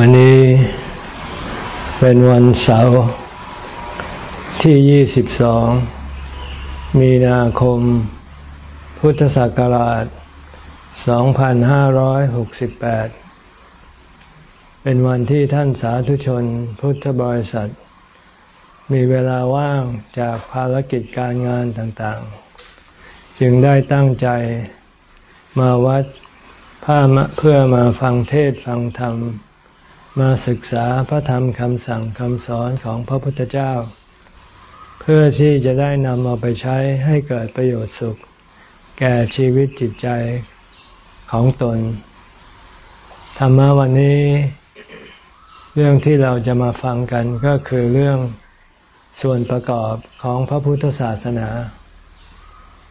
วันนี้เป็นวันเสาร์ที่ 22 มีนาคม พุทธศักราช 2568 เป็นวันที่ท่านสาธุชนพุทธบริษัท มีเวลาว่างจากภารกิจการงานต่างๆ จึงได้ตั้งใจมาวัดผ้าเพื่อมาฟังเทศฟังธรรม มาศึกษาพระธรรมคำสั่งคำสอนของพระพุทธเจ้า เพื่อที่จะได้นำเอาไปใช้ให้เกิดประโยชน์สุข แก่ชีวิตจิตใจของตน ธรรมะวันนี้ เรื่องที่เราจะมาฟังกันก็คือเรื่องส่วนประกอบของพระพุทธศาสนา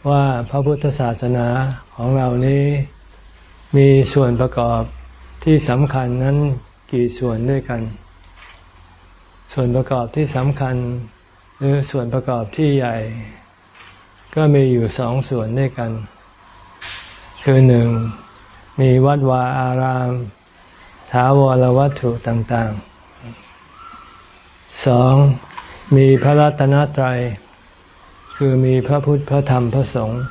ว่าพระพุทธศาสนาของเรานี้มีส่วนประกอบที่สำคัญนั้น กี่ส่วนด้วยกัน ส่วนประกอบที่สำคัญ หรือส่วนประกอบที่ใหญ่ ก็มีอยู่สองส่วนด้วยกัน คือหนึ่งมีวัดวาอารามถาวรวัตถุต่างๆสองมีพระรัตนตรัย คือมีพระพุทธพระธรรมพระสงฆ์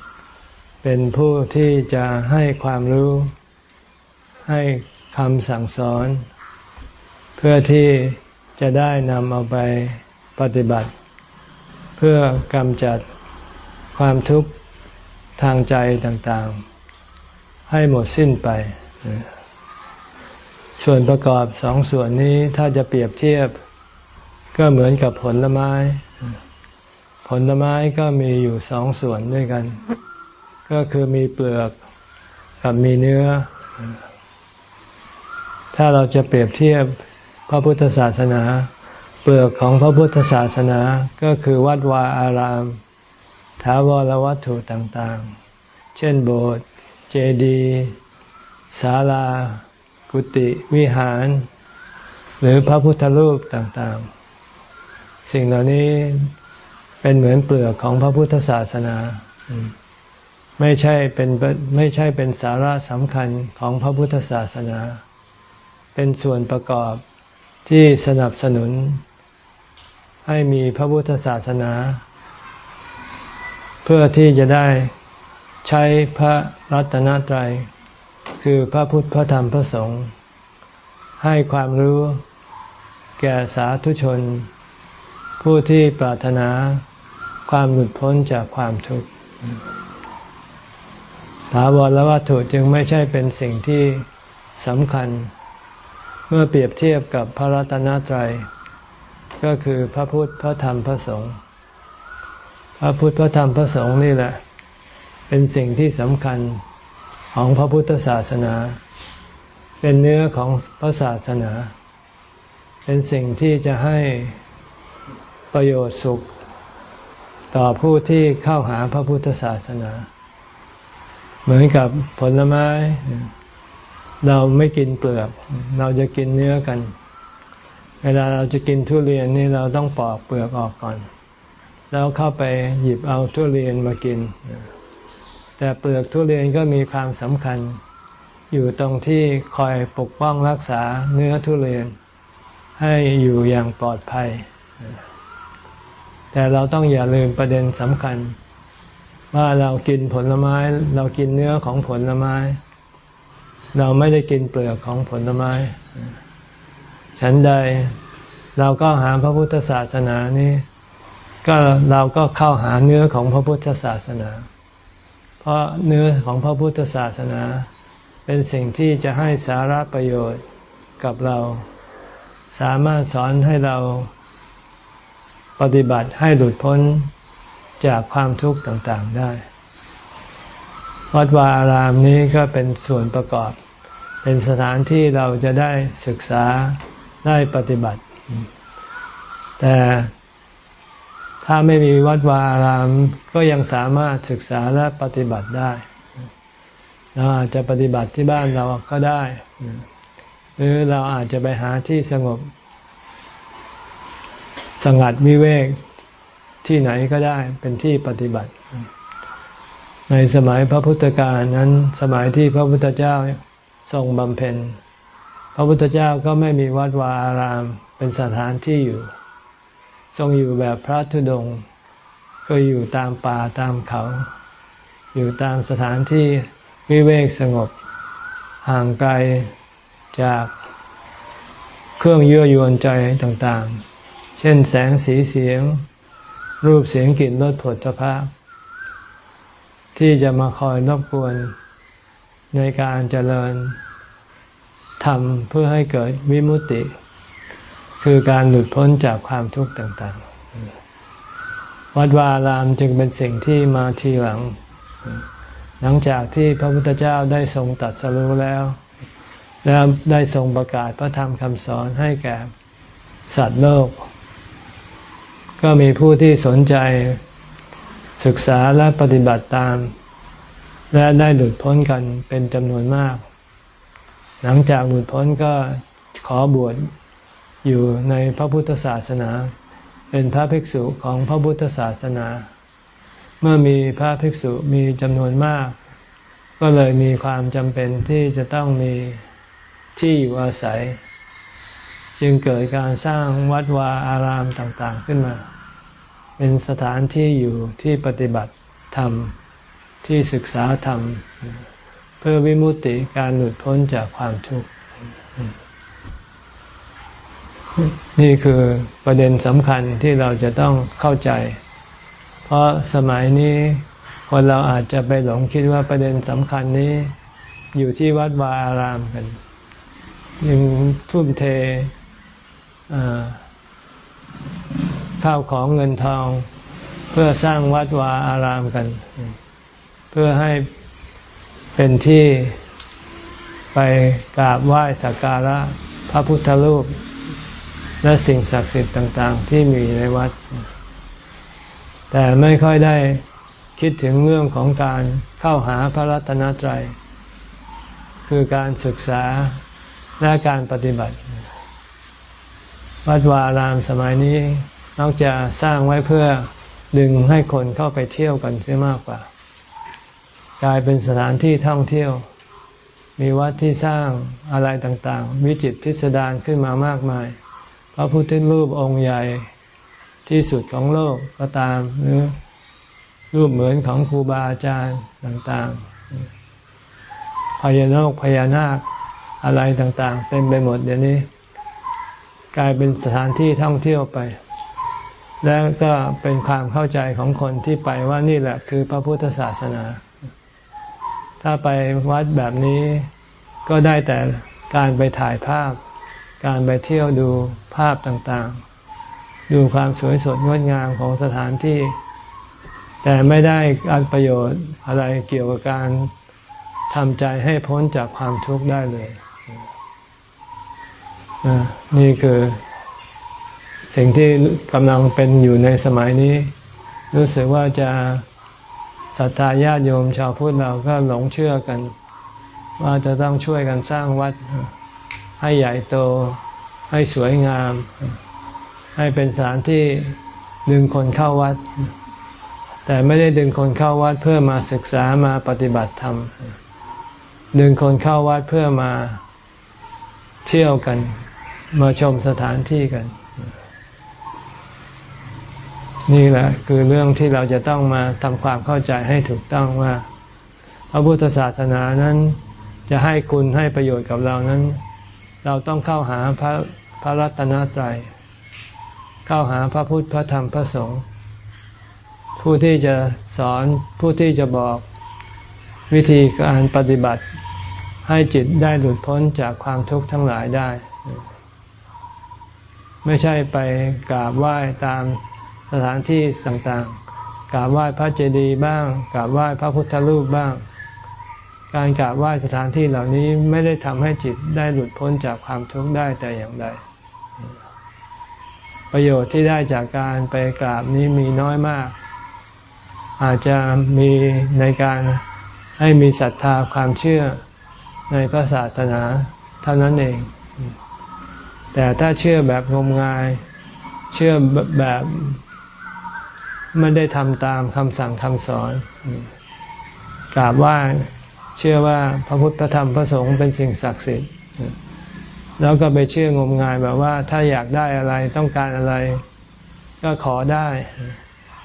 เป็นผู้ที่จะให้ความรู้ให้คำสั่งสอน พื่อที่จะได้นำเอาไปปฏิบัติ เพื่อกำจัดความทุกข์ทางใจต่างๆ ให้หมดสิ้นไป ส่วนประกอบสองส่วนนี้ถ้าจะเปรียบเทียบ ก็เหมือนกับผลไม้ ผลไม้ก็มีอยู่สองส่วนด้วยกัน ก็คือมีเปลือกกับมีเนื้อ ถ้าเราจะเปรียบเทียบ พระพุทธศาสนา เปลือกของพระพุทธศาสนาก็คือวัดวาอารามถาวรวัตถุต่างๆ เช่นโบสถ์เจดีย์ศาลา กุฏิวิหาร หรือพระพุทธรูปต่างๆ สิ่งเหล่านี้เป็นเหมือนเปลือกของพระพุทธศาสนา ไม่ใช่เป็นไม่ใช่เป็นสาระสำคัญของพระพุทธศาสนา เป็นส่วนประกอบ ที่สนับสนุน ให้มีพระพุทธศาสนา เพื่อที่จะได้ใช้พระรัตนตรัย คือพระพุทธพระธรรมพระสงฆ์ให้ความรู้แก่สาธุชน ผู้ที่ปรารถนาความหลุดพ้นจากความทุกข์ถาวรและวัตถุจึงไม่ใช่เป็นสิ่งที่สำคัญ เมื่อเปรียบเทียบกับพระรัตนตรัย ก็คือพระพุทธพระธรรมพระสงฆ์พระพุทธพระธรรมพระสงฆ์นี่แหละ เป็นสิ่งที่สำคัญของพระพุทธศาสนา เป็นเนื้อของพระศาสนา เป็นสิ่งที่จะให้ประโยชน์สุข ต่อผู้ที่เข้าหาพระพุทธศาสนา เหมือนกับผลไม้ เราไม่กินเปลือก เราจะกินเนื้อกัน เวลาเราจะกินทุเรียนนี่เราต้องปอกเปลือกออกก่อน แล้วเข้าไปหยิบเอาทุเรียนมากิน แต่เปลือกทุเรียนก็มีความสำคัญ อยู่ตรงที่คอยปกป้องรักษาเนื้อทุเรียน ให้อยู่อย่างปลอดภัย แต่เราต้องอย่าลืมประเด็นสำคัญ ว่าเรากินผลไม้ เรากินเนื้อของผลไม้ เราไม่ได้กินเปลือกของผลไม้ ฉันใดเราก็หาพระพุทธศาสนานี้ ก็เราก็เข้าหาเนื้อของพระพุทธศาสนา เพราะเนื้อของพระพุทธศาสนา เป็นสิ่งที่จะให้สาระประโยชน์กับเรา สามารถสอนให้เราปฏิบัติให้หลุดพ้นจากความทุกข์ต่างๆได้ วัดวาอารามนี้ก็เป็นส่วนประกอบ เป็นสถานที่เราจะได้ศึกษาได้ปฏิบัติ แต่ถ้าไม่มีวัดวาอารามก็ยังสามารถศึกษาและปฏิบัติได้ เราอาจจะปฏิบัติที่บ้านเราก็ได้ หรือเราอาจจะไปหาที่สงบ สงัดวิเวกที่ไหนก็ได้เป็นที่ปฏิบัติ ในสมัยพระพุทธกาลนั้นสมัยที่พระพุทธเจ้า ทรงบำเพ็ญ พระพุทธเจ้าก็ไม่มีวัดวาอารามเป็นสถานที่อยู่ ทรงอยู่แบบพระธุดงค์ก็อยู่ตามป่าตามเขา อยู่ตามสถานที่วิเวกสงบ ห่างไกลจากเครื่องยั่วยวนใจต่างๆ เช่นแสงสีเสียง รูปเสียงกลิ่นรสผลพระที่จะมาคอยรบกวน ในการเจริญทำเพื่อให้เกิดวิมุตติ คือการหลุดพ้นจากความทุกข์ต่างๆ วัดวาลามจึงเป็นสิ่งที่มาทีหลัง หลังจากที่พระพุทธเจ้าได้ทรงตัดสรู้แล้ว แล้วได้ทรงประกาศพระธรรมคำสอนให้แก่สัตว์โลก ก็มีผู้ที่สนใจศึกษาและปฏิบัติตาม และได้หลุดพ้นกันเป็นจำนวนมาก หลังจากหลุดพ้นก็ขอบวชอยู่ในพระพุทธศาสนา เป็นพระภิกษุของพระพุทธศาสนา เมื่อมีพระภิกษุมีจำนวนมาก ก็เลยมีความจำเป็นที่จะต้องมีที่อยู่อาศัย จึงเกิดการสร้างวัดวาอารามต่างๆขึ้นมา เป็นสถานที่อยู่ที่ปฏิบัติธรรม ที่ศึกษาธรรม เพื่อวิมุตติการหลุดพ้นจากความทุกข์ นี่คือประเด็นสำคัญที่เราจะต้องเข้าใจ เพราะสมัยนี้คนเราอาจจะไปหลงคิดว่าประเด็นสำคัญนี้ อยู่ที่วัดวาอารามกันยังทุ่มเทข้าวของเงินทอง เพื่อสร้างวัดวาอารามกัน เพื่อให้เป็นที่ไปกราบไหว้สักการะพระพุทธรูป และสิ่งศักดิ์สิทธิ์ต่าง ๆ ที่มีในวัด แต่ไม่ค่อยได้คิดถึงเรื่องของการเข้าหาพระรัตนตรัย คือการศึกษาและการปฏิบัติ วัดวารามสมัยนี้นอกจากสร้างไว้เพื่อดึงให้คนเข้าไปเที่ยวกันเสียมากกว่า กลายเป็นสถานที่ท่องเที่ยว มีวัดที่สร้างอะไรต่างๆ วิจิตพิสดารขึ้นมามากมาย พระพุทธรูปองค์ใหญ่ที่สุดของโลกก็ตามหรือรูปเหมือนของครูบาอาจารย์ต่างๆ พญานาคพญานาคอะไรต่างๆ เต็มไปหมดเดี๋ยวนี้ กลายเป็นสถานที่ท่องเที่ยวไป แล้วก็เป็นความเข้าใจของคนที่ไปว่านี่แหละคือพระพุทธศาสนา ถ้าไปวัดแบบนี้ก็ได้แต่การไปถ่ายภาพ การไปเที่ยวดูภาพต่างๆ ดูความสวยสดงดงามของสถานที่ แต่ไม่ได้การประโยชน์อะไรเกี่ยวกับการทำใจให้พ้นจากความทุกข์ได้เลยนี่คือ สิ่งที่กำลังเป็นอยู่ในสมัยนี้ รู้สึกว่าจะ ศรัทธาญาติโยมชาวพุทธเราก็หลงเชื่อกัน ว่าจะต้องช่วยกันสร้างวัดให้ใหญ่โตให้สวยงาม ให้เป็นสถานที่ดึงคนเข้าวัด แต่ไม่ได้ดึงคนเข้าวัดเพื่อมาศึกษามาปฏิบัติธรรม ดึงคนเข้าวัดเพื่อมาเที่ยวกัน มาชมสถานที่กัน นี่แหละคือเรื่องที่เราจะต้องมาทำความเข้าใจให้ถูกต้องว่าพระพุทธศาสนานั้น จะให้คุณให้ประโยชน์กับเรานั้น เราต้องเข้าหาพระพระรัตนตรัย เข้าหาพระพุทธพระธรรมพระสงฆ์ผู้ที่จะสอนผู้ที่จะบอกวิธีการปฏิบัติให้จิตได้หลุดพ้นจากความทุกข์ทั้งหลายได้ ไม่ใช่ไปกราบไหว้ตาม สถานที่ต่างๆ กราบไหว้พระเจดีย์บ้าง กราบไหว้พระพุทธรูปบ้าง การกราบไหว้สถานที่เหล่านี้ไม่ได้ทำให้จิตได้หลุดพ้นจากความทุกข์ได้แต่อย่างใด ประโยชน์ที่ได้จากการไปกราบนี้มีน้อยมาก อาจจะมีในการให้มีศรัทธาความเชื่อในพระศาสนาเท่านั้นเอง แต่ถ้าเชื่อแบบงมงาย เชื่อแบบ ไม่ได้ทำตามคำสั่งคำสอนกราบว่าเชื่อว่าพระพุทธธรรมพระสงฆ์เป็นสิ่งศักดิ์สิทธิ์แล้วก็ไปเชื่องมงายแบบว่า ถ้าอยากได้อะไรต้องการอะไร ก็ขอได้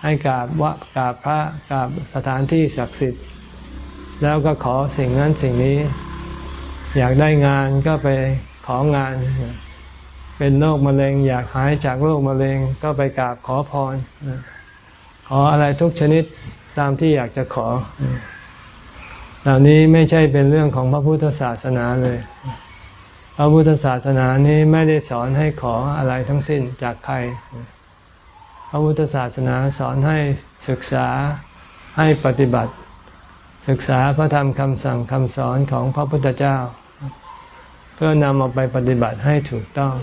ให้กราบว่ากราบพระกราบสถานที่ศักดิ์สิทธิ์ แล้วก็ขอสิ่งนั้นสิ่งนี้ อยากได้งานก็ไปของาน เป็นโรคมะเร็ง อยากหายจากโรคมะเร็งก็ไปกราบขอพร ขออะไรทุกชนิดตามที่อยากจะขอ เหล่านี้ไม่ใช่เป็นเรื่องของพระพุทธศาสนาเลย พระพุทธศาสนานี้ไม่ได้สอนให้ขออะไรทั้งสิ้นจากใคร พระพุทธศาสนาสอนให้ศึกษาให้ปฏิบัติ ศึกษาพระธรรมคำสั่งคำสอนของพระพุทธเจ้า เพื่อนำเอาไปปฏิบัติให้ถูกต้อง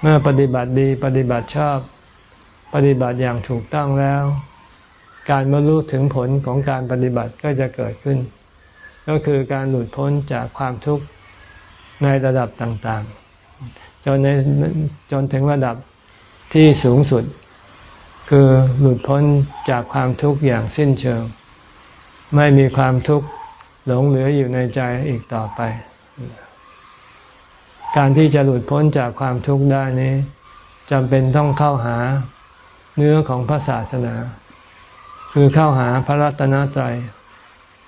เมื่อปฏิบัติดีปฏิบัติชอบ ปฏิบัติอย่างถูกต้องแล้ว การบรรลุถึงผลของการปฏิบัติก็จะเกิดขึ้น ก็คือการหลุดพ้นจากความทุกข์ในระดับต่างๆ จนในจนถึงระดับที่สูงสุด คือหลุดพ้นจากความทุกข์อย่างสิ้นเชิง ไม่มีความทุกข์หลงเหลืออยู่ในใจอีกต่อไป การที่จะหลุดพ้นจากความทุกข์ได้นี้จำเป็นต้องเข้าหา เนื้อของพระศาสนา คือเข้าหาพระรัตนตรัย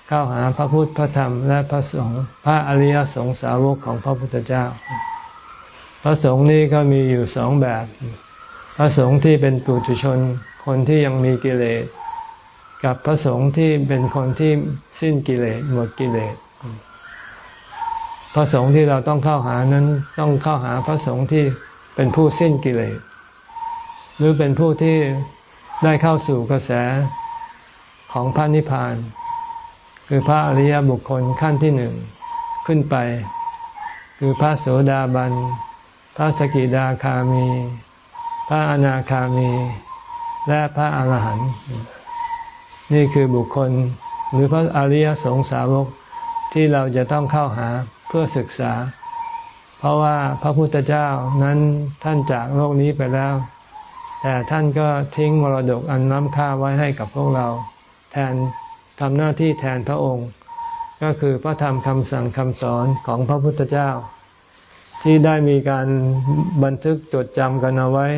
เข้าหาพระพุทธพระธรรม และพระสงฆ์พระอริยสงสาวกของพระพุทธเจ้า พระสงฆ์นี้ก็มีอยู่สองแบบ พระสงฆ์ที่เป็นปุถุชนคนที่ยังมีกิเลสกับพระสงฆ์ที่เป็นคนที่สิ้นกิเลสหมดกิเลสพระสงฆ์ที่เราต้องเข้าหานั้นต้องเข้าหาพระสงฆ์ที่เป็นผู้สิ้นกิเลส หรือเป็นผู้ที่ได้เข้าสู่กระแสของพระนิพพาน คือพระอริยบุคคลขั้นที่หนึ่งขึ้นไป คือพระโสดาบัน พระสกิดาคามี พระอนาคามี และพระอาหารหันต์นี่คือบุคคลหรือพระอริยสงสาวกที่เราจะต้องเข้าหาเพื่อศึกษา เพราะว่าพระพุทธเจ้านั้นท่านจากโลกนี้ไปแล้ว แต่ท่านก็ทิ้งมรดกอันน้ำค่าไว้ให้กับพวกเรา แทนทำหน้าที่แทนพระองค์ ก็คือพระธรรมคำสั่งคำสอนของพระพุทธเจ้า ที่ได้มีการบันทึกจดจำกันเอาไว้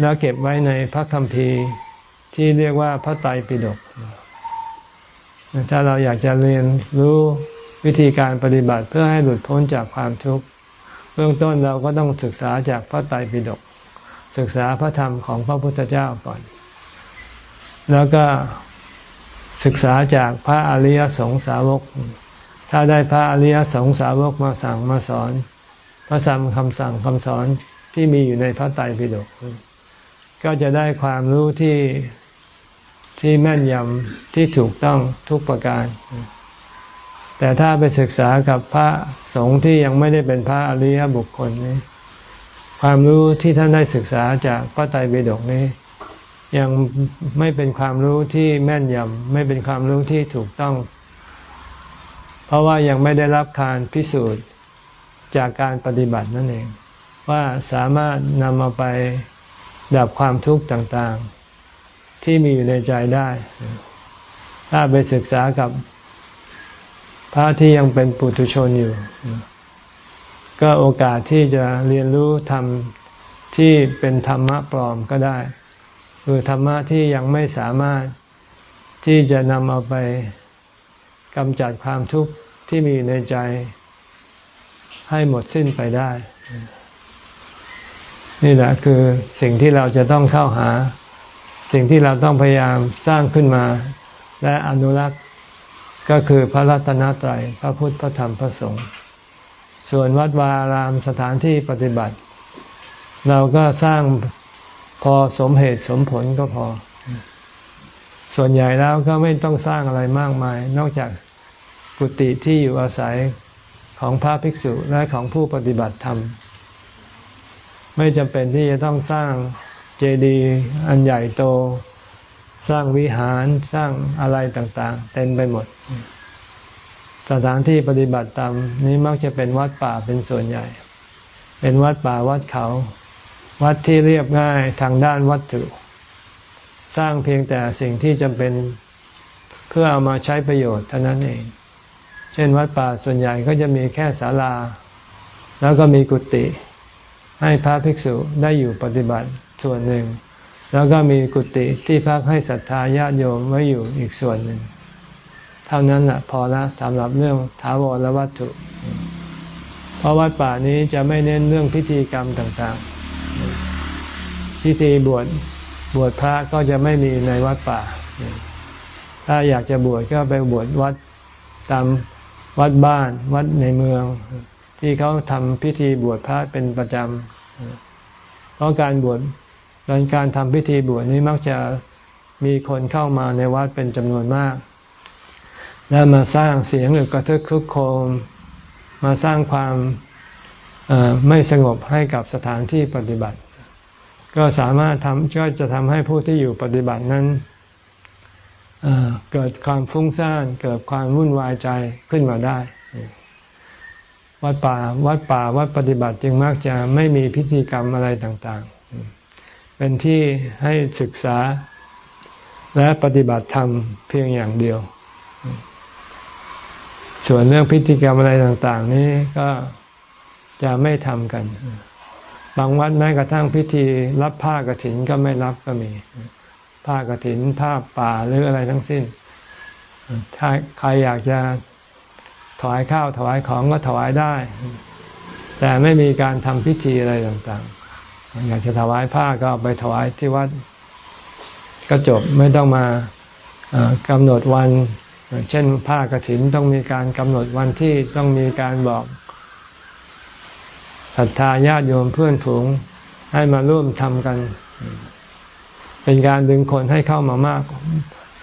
แล้วเก็บไว้ในพระคัมภีร์ที่เรียกว่าพระไตรปิฎกถ้าเราอยากจะเรียนรู้วิธีการปฏิบัติเพื่อให้หลุดพ้นจากความทุกข์เบื้องต้นเราก็ต้องศึกษาจากพระไตรปิฎก ศึกษาพระธรรมของพระพุทธเจ้าก่อน แล้วก็ศึกษาจากพระอริยสงสาวก ถ้าได้พระอริยสงสาวกมาสั่งมาสอน พระธรรมคำสั่งคำสอนที่มีอยู่ในพระไตรปิฎกก็จะได้ความรู้ที่ที่แม่นยำที่ถูกต้องทุกประการ แต่ถ้าไปศึกษากับพระสงฆ์ที่ยังไม่ได้เป็นพระอริยบุคคลนี้ ความรู้ที่ท่านได้ศึกษาจากพระไตรปิฎกนี้ ยังไม่เป็นความรู้ที่แม่นยำไม่เป็นความรู้ที่ถูกต้อง เพราะว่ายังไม่ได้รับการพิสูจน์จากการปฏิบัตินั่นเอง ว่าสามารถนำมาไปดับความทุกข์ต่างๆ ที่มีอยู่ในใจได้ ถ้าไปศึกษากับพระที่ยังเป็นปุถุชนอยู่ ก็โอกาสที่จะเรียนรู้ธรรมที่เป็นธรรมะปลอมก็ได้คือธรรมะที่ยังไม่สามารถที่จะนำเอาไปกำจัดความทุกข์ที่มีในใจ ให้หมดสิ้นไปได้ นี่แหละคือสิ่งที่เราจะต้องเข้าหา สิ่งที่เราต้องพยายามสร้างขึ้นมา และอนุรักษ์ก็คือพระรัตนตรัยพระพุทธพระธรรมพระสงฆ์ ส่วนวัดวาอารามสถานที่ปฏิบัติ เราก็สร้างพอสมเหตุสมผลก็พอ ส่วนใหญ่แล้วก็ไม่ต้องสร้างอะไรมากมาย นอกจากกุฏิที่อยู่อาศัยของพระภิกษุและของผู้ปฏิบัติธรรม ไม่จำเป็นที่จะต้องสร้างเจดีย์อันใหญ่โต สร้างวิหารสร้างอะไรต่าง ๆ เต็มไปหมด สถานที่ปฏิบัติธรรมนี้มักจะเป็นวัดป่าเป็นส่วนใหญ่ เป็นวัดป่าวัดเขา วัดที่เรียบง่ายทางด้านวัตถุ สร้างเพียงแต่สิ่งที่จำเป็นเพื่อเอามาใช้ประโยชน์เท่านั้นเอง เช่นวัดป่าส่วนใหญ่ก็จะมีแค่ศาลา แล้วก็มีกุฏิให้พระภิกษุได้อยู่ปฏิบัติส่วนหนึ่ง แล้วก็มีกุฏิที่พักให้ศรัทธาญาติโยมไว้อยู่อีกส่วนหนึ่ง เท่านั้นแหละพอละสำหรับเรื่องถาวรและวัตถุ เพราะวัดป่านี้จะไม่เน้นเรื่องพิธีกรรมต่างๆ พิธีบวชบวชพระก็จะไม่มีในวัดป่า ถ้าอยากจะบวชก็ไปบวชวัดตามวัดบ้านวัดในเมือง ที่เขาทำพิธีบวชพระเป็นประจำเพราะการบวชการทำพิธีบวชนี้มักจะมีคนเข้ามาในวัดเป็นจำนวนมาก แล้วมาสร้างเสียงหรือกระทึกคึกโคม มาสร้างความไม่สงบให้กับสถานที่ปฏิบัติ ก็สามารถทำก็จะทำให้ผู้ที่อยู่ปฏิบัตินั้นเกิดความฟุ้งซ่านเกิดความวุ่นวายใจขึ้นมาได้ วัดป่าวัดป่าวัดปฏิบัติจึงมักจะไม่มีพิธีกรรมอะไรต่าง ๆ เป็นที่ให้ศึกษาและปฏิบัติธรรมเพียงอย่างเดียว ส่วนเรื่องพิธีกรรมอะไรต่าง ๆ นี้ก็จะไม่ทำกัน บางวัดแม้กระทั่งพิธีรับผ้ากรถินก็ไม่รับก็มี ผ้ากรถินผ้าป่าหรืออะไรทั้งสิ้น ถ้าใครอยากจะถวายข้าวถวายของก็ถวายได้ แต่ไม่มีการทำพิธีอะไรต่างๆ อยากจะถวายผ้าก็ไปถวายที่วัดก็จบไม่ต้องมากำหนดวัน เช่นผ้ากรถินต้องมีการกำหนดวันที่ต้องมีการบอกศรัทธาญาติโยมเพื่อนฝูงให้มาร่วมทำกัน เป็นการดึงคนให้เข้ามามาก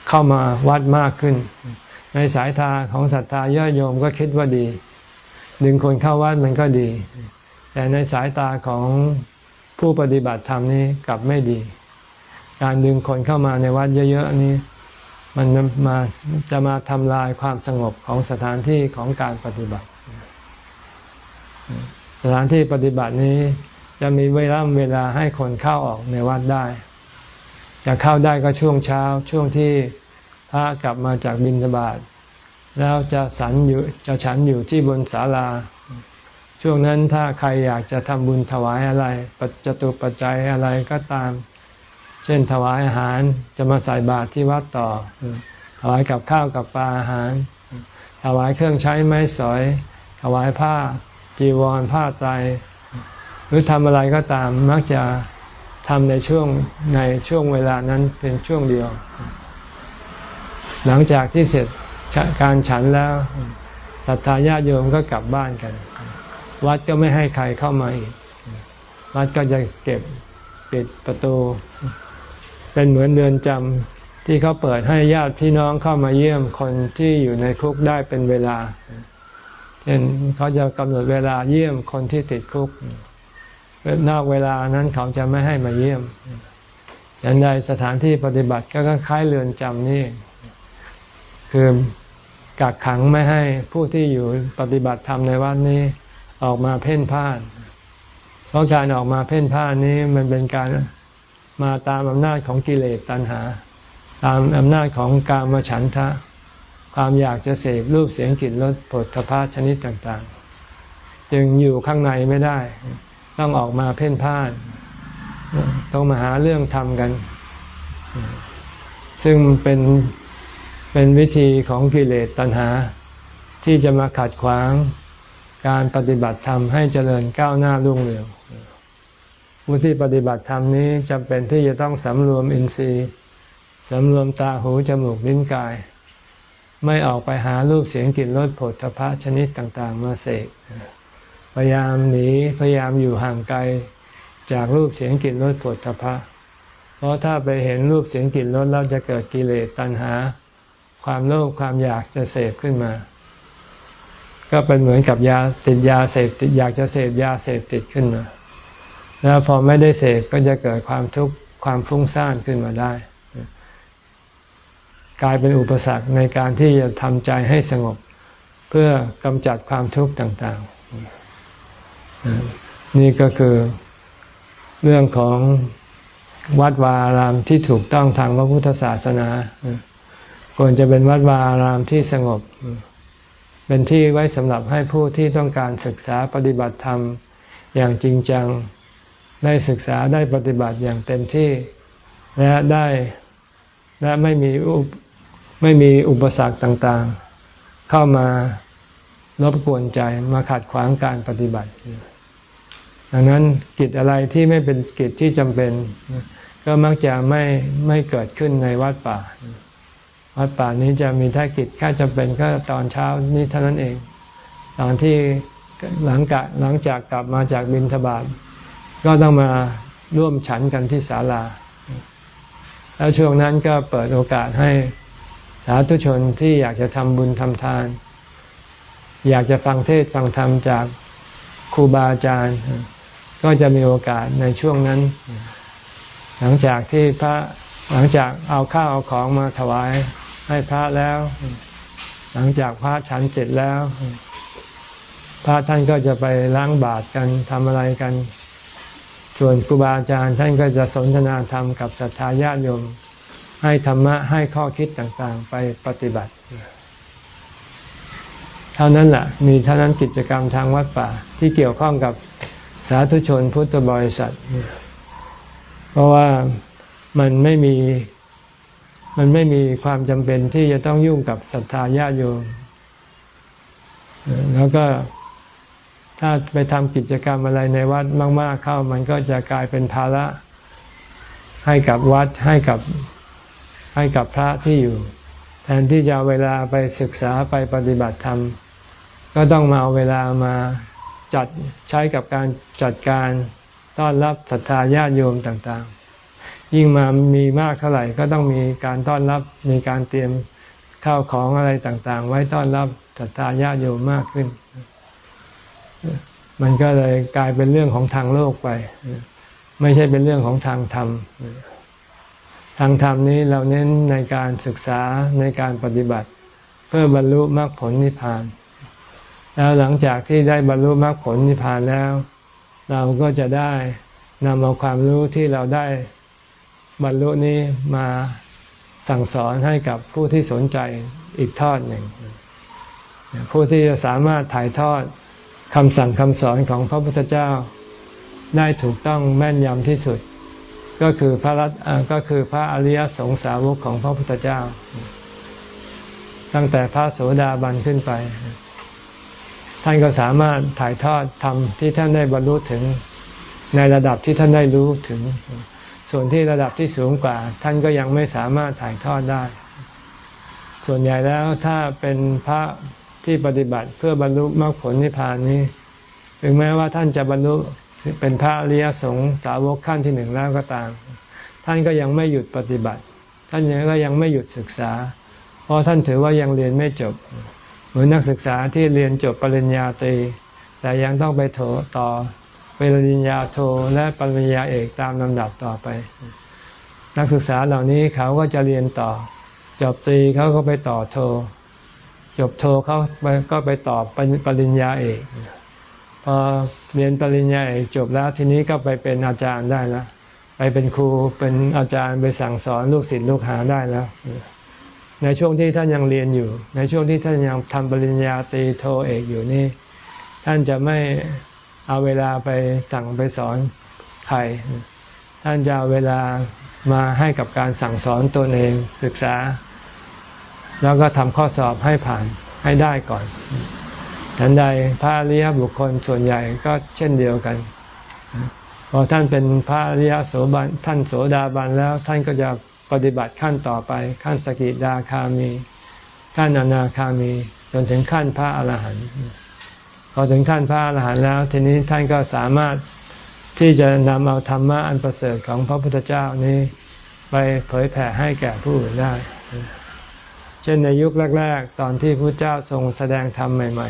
เข้ามาวัดมากขึ้น ในสายตาของศรัทธาญาโยมก็คิดว่าดี ดึงคนเข้าวัดมันก็ดี แต่ในสายตาของผู้ปฏิบัติธรรมนี้กลับไม่ดี การดึงคนเข้ามาในวัดเยอะๆนี้ มันมาจะมาทำลายความสงบของสถานที่ของการปฏิบัติ สถานที่ปฏิบัตินี้จะมีเวลาเวลาให้คนเข้าออกในวัดได้จะเข้าได้ก็ช่วงเช้าช่วงที่พระกลับมาจากบิณฑบาตแล้วจะสันอยู่จะฉันอยู่ที่บนศาลา ช่วงนั้นถ้าใครอยากจะทำบุญถวายอะไร ปัจจตุปัจจัยอะไรก็ตาม เช่นถวายอาหารจะมาใส่บาตรที่วัดต่อ ถวายกับข้าวกับปลาอาหาร ถวายเครื่องใช้ไม้สอย ถวายผ้าจีวรผ้าใจหรือทำอะไรก็ตามมักจะทำในช่วงในช่วงเวลานั้นเป็นช่วงเดียว หลังจากที่เสร็จการฉันแล้วศรัทธาญาติโยมก็กลับบ้านกัน วัดก็ไม่ให้ใครเข้ามาอีก วัดก็จะเก็บปิดประตู เป็นเหมือนเดือนจำที่เขาเปิดให้ญาติพี่น้องเข้ามาเยี่ยมคนที่อยู่ในคุกได้เป็นเวลาเช่นเขาจะกำหนดเวลาเยี่ยมคนที่ติดคุกนอกเวลานั้นเขาจะไม่ให้มาเยี่ยมอยันใดสถานที่ปฏิบัติก็คล้ายเรือนจำนี่ คือกักขังไม่ให้ผู้ที่อยู่ปฏิบัติธรรมในวัดนี้ออกมาเพ่นพ่าน เพราะการออกมาเพ่นพ่านนี้มันเป็นการ มาตามอำนาจของกิเลสตัณหา ตามอำนาจของกามฉันทะ ความอยากจะเสพรูปเสียงกลิ่นรสผลทพะชนิดต่างๆ จึงอยู่ข้างในไม่ได้ ต้องออกมาเพ่นพ่าน ต้องมาหาเรื่องทำกัน ซึ่งเป็นเป็นวิธีของกิเลสตัณหา ที่จะมาขัดขวางการปฏิบัติธรรมให้เจริญก้าวหน้ารุ่งเรือง ผู้ที่ปฏิบัติธรรมนี้จำเป็นที่จะต้องสำรวมอินทรีย์สำรวมตาหูจมูกลิ้นกาย ไม่ออกไปหารูปเสียงกลิ่นรสผลทพะชนิดต่างๆ มาเสกพยายามหนีพยายามอยู่ห่างไกลจากรูปเสียงกลิ่นรสผลทพะเพราะถ้าไปเห็นรูปเสียงกลิ่นรสแล้วจะเกิดกิเลสตัณหา ความโลภความอยากจะเสพขึ้นมา ก็เป็นเหมือนกับยาติดยาเสพติดอยากจะเสพยาเสพติดขึ้นมา แล้วพอไม่ได้เสพก็จะเกิดความทุกข์ความฟุ้งซ่านขึ้นมาได้ กลายเป็นอุปสรรคในการที่จะทำใจให้สงบ เพื่อกำจัดความทุกข์ต่าง ๆ นี่ก็คือเรื่องของวัดวาอารามที่ถูกต้องทางพระพุทธศาสนาควรจะเป็นวัดวาอารามที่สงบ เป็นที่ไว้สำหรับให้ผู้ที่ต้องการศึกษาปฏิบัติธรรมอย่างจริงจัง ได้ศึกษาได้ปฏิบัติอย่างเต็มที่ และได้และไม่มีไม่มีอุปสรรคต่างๆ เข้ามารบกวนใจมาขัดขวางการปฏิบัติ ดังนั้นกิจอะไรที่ไม่เป็นกิจที่จำเป็น ก็มักจะไม่ไม่เกิดขึ้นในวัดป่า วัดป่านี้จะมีถ้ากิจแค่จำเป็นก็ตอนเช้านี้เท่านั้นเอง ตอนที่หลังกะหลังจากกลับมาจากบินทบาท ก็ต้องมาร่วมฉันกันที่ศาลา แล้วช่วงนั้นก็เปิดโอกาสให้สาธุชนที่อยากจะทำบุญทำทาน อยากจะฟังเทศฟังธรรมจากครูบาอาจารย์ ก็จะมีโอกาสในช่วงนั้น หลังจากที่พระหลังจากเอาข้าวเอาของมาถวายให้พระแล้ว หลังจากพระฉันเสร็จแล้ว พระท่านก็จะไปล้างบาตรกันทำอะไรกัน ส่วนครูบาอาจารย์ท่านก็จะสนทนาธรรมกับศรัทธาญาติโยม ให้ธรรมะให้ข้อคิดต่างๆ ไปปฏิบัติ เท่านั้นแหละมีเท่านั้นกิจกรรมทางวัดป่า ที่เกี่ยวข้องกับสาธุชนพุทธบริษัท เพราะว่ามันไม่มีมันไม่มีความจำเป็นที่จะต้องยุ่งกับศรัทธาญาติโยมแล้วก็ ถ้าไปทำกิจกรรมอะไรในวัดมาก ๆ เข้ามันก็จะกลายเป็นภาระให้กับวัดให้กับให้กับพระที่อยู่ แทนที่จะเเวลาไปศึกษาไปปฏิบัติธรรม ก็ต้องมาเอาเวลามาจัดใช้กับการจัดการต้อนรับศรัทธาญาติโยมต่างๆ ยิ่งมามีมากเท่าไหร่ก็ต้องมีการต้อนรับมีการเตรียมข้าวของอะไรต่างๆ ไว้ต้อนรับศรัทธาญาติโยมมากขึ้น มันก็เลยกลายเป็นเรื่องของทางโลกไป ไม่ใช่เป็นเรื่องของทางธรรม ทางธรรมนี้เราเน้นในการศึกษาในการปฏิบัติ เพื่อบรรลุมรรคผลนิพพาน แล้วหลังจากที่ได้บรรลุมรรคผลนิพพานแล้ว เราก็จะได้นำเอาความรู้ที่เราได้บรรลุนี้มาสั่งสอนให้กับผู้ที่สนใจอีกทอดหนึ่ง ผู้ที่จะสามารถถ่ายทอด คำสั่งคำสอนของพระพุทธเจ้าได้ถูกต้องแม่นยำที่สุด ก็คือพระรัตก็คือพระอริยสงสาวกของพระพุทธเจ้า ตั้งแต่พระโสดาบันขึ้นไป ท่านก็สามารถถ่ายทอดธรรมที่ท่านได้บรรลุถึงในระดับที่ท่านได้รู้ถึง ส่วนที่ระดับที่สูงกว่า ท่านก็ยังไม่สามารถถ่ายทอดได้ ส่วนใหญ่แล้วถ้าเป็นพระ ที่ปฏิบัติเพื่อบรรลุมรรคผลนิพพานนี้ ถึงแม้ว่าท่านจะบรรลุเป็นพระอริยสงฆ์สาวกขั้นที่หนึ่งแล้วก็ตาม ท่านก็ยังไม่หยุดปฏิบัติ ท่านยังก็ยังไม่หยุดศึกษา เพราะท่านถือว่ายังเรียนไม่จบ เหมือนนักศึกษาที่เรียนจบปริญญาตรี แต่ยังต้องไปโถต่อปริญญาโทและปริญญาเอกตามลำดับต่อไป นักศึกษาเหล่านี้เขาก็จะเรียนต่อ จบตรีเขาก็ไปต่อโท จบโทเขาไปก็ไปต่อปริญญาเอกพอเรียนปริญญาเอกจบแล้วทีนี้ก็ไปเป็นอาจารย์ได้แล้วไปเป็นครูเป็นอาจารย์ไปสั่งสอนลูกศิษย์ลูกหาได้แล้ว ในช่วงที่ท่านยังเรียนอยู่ ในช่วงที่ท่านยังทำปริญญาตรีโทเอกอยู่นี่ ท่านจะไม่เอาเวลาไปสั่งไปสอนใครท่านจะเอาเวลามาให้กับการสั่งสอนตนเองศึกษา แล้วก็ทำข้อสอบให้ผ่านให้ได้ก่อนฉันใดพระอริยบุคคลส่วนใหญ่ก็เช่นเดียวกันพอท่านเป็นพระอริยโสบันท่านโสดาบันแล้วท่านก็จะปฏิบัติขั้นต่อไปขั้นสกิดาคามีขั้นอนาคามี จนถึงขั้นพระอรหันต์พอถึงขั้นพระอรหันต์แล้ว ทีนี้ท่านก็สามารถที่จะนำเอาธรรมะอันประเสริฐของพระพุทธเจ้านี้ ไปเผยแผ่ให้แก่ผู้อื่นได้ เช่นในยุคแรก ๆ ตอนที่พระเจ้าทรงแสดงธรรมใหม่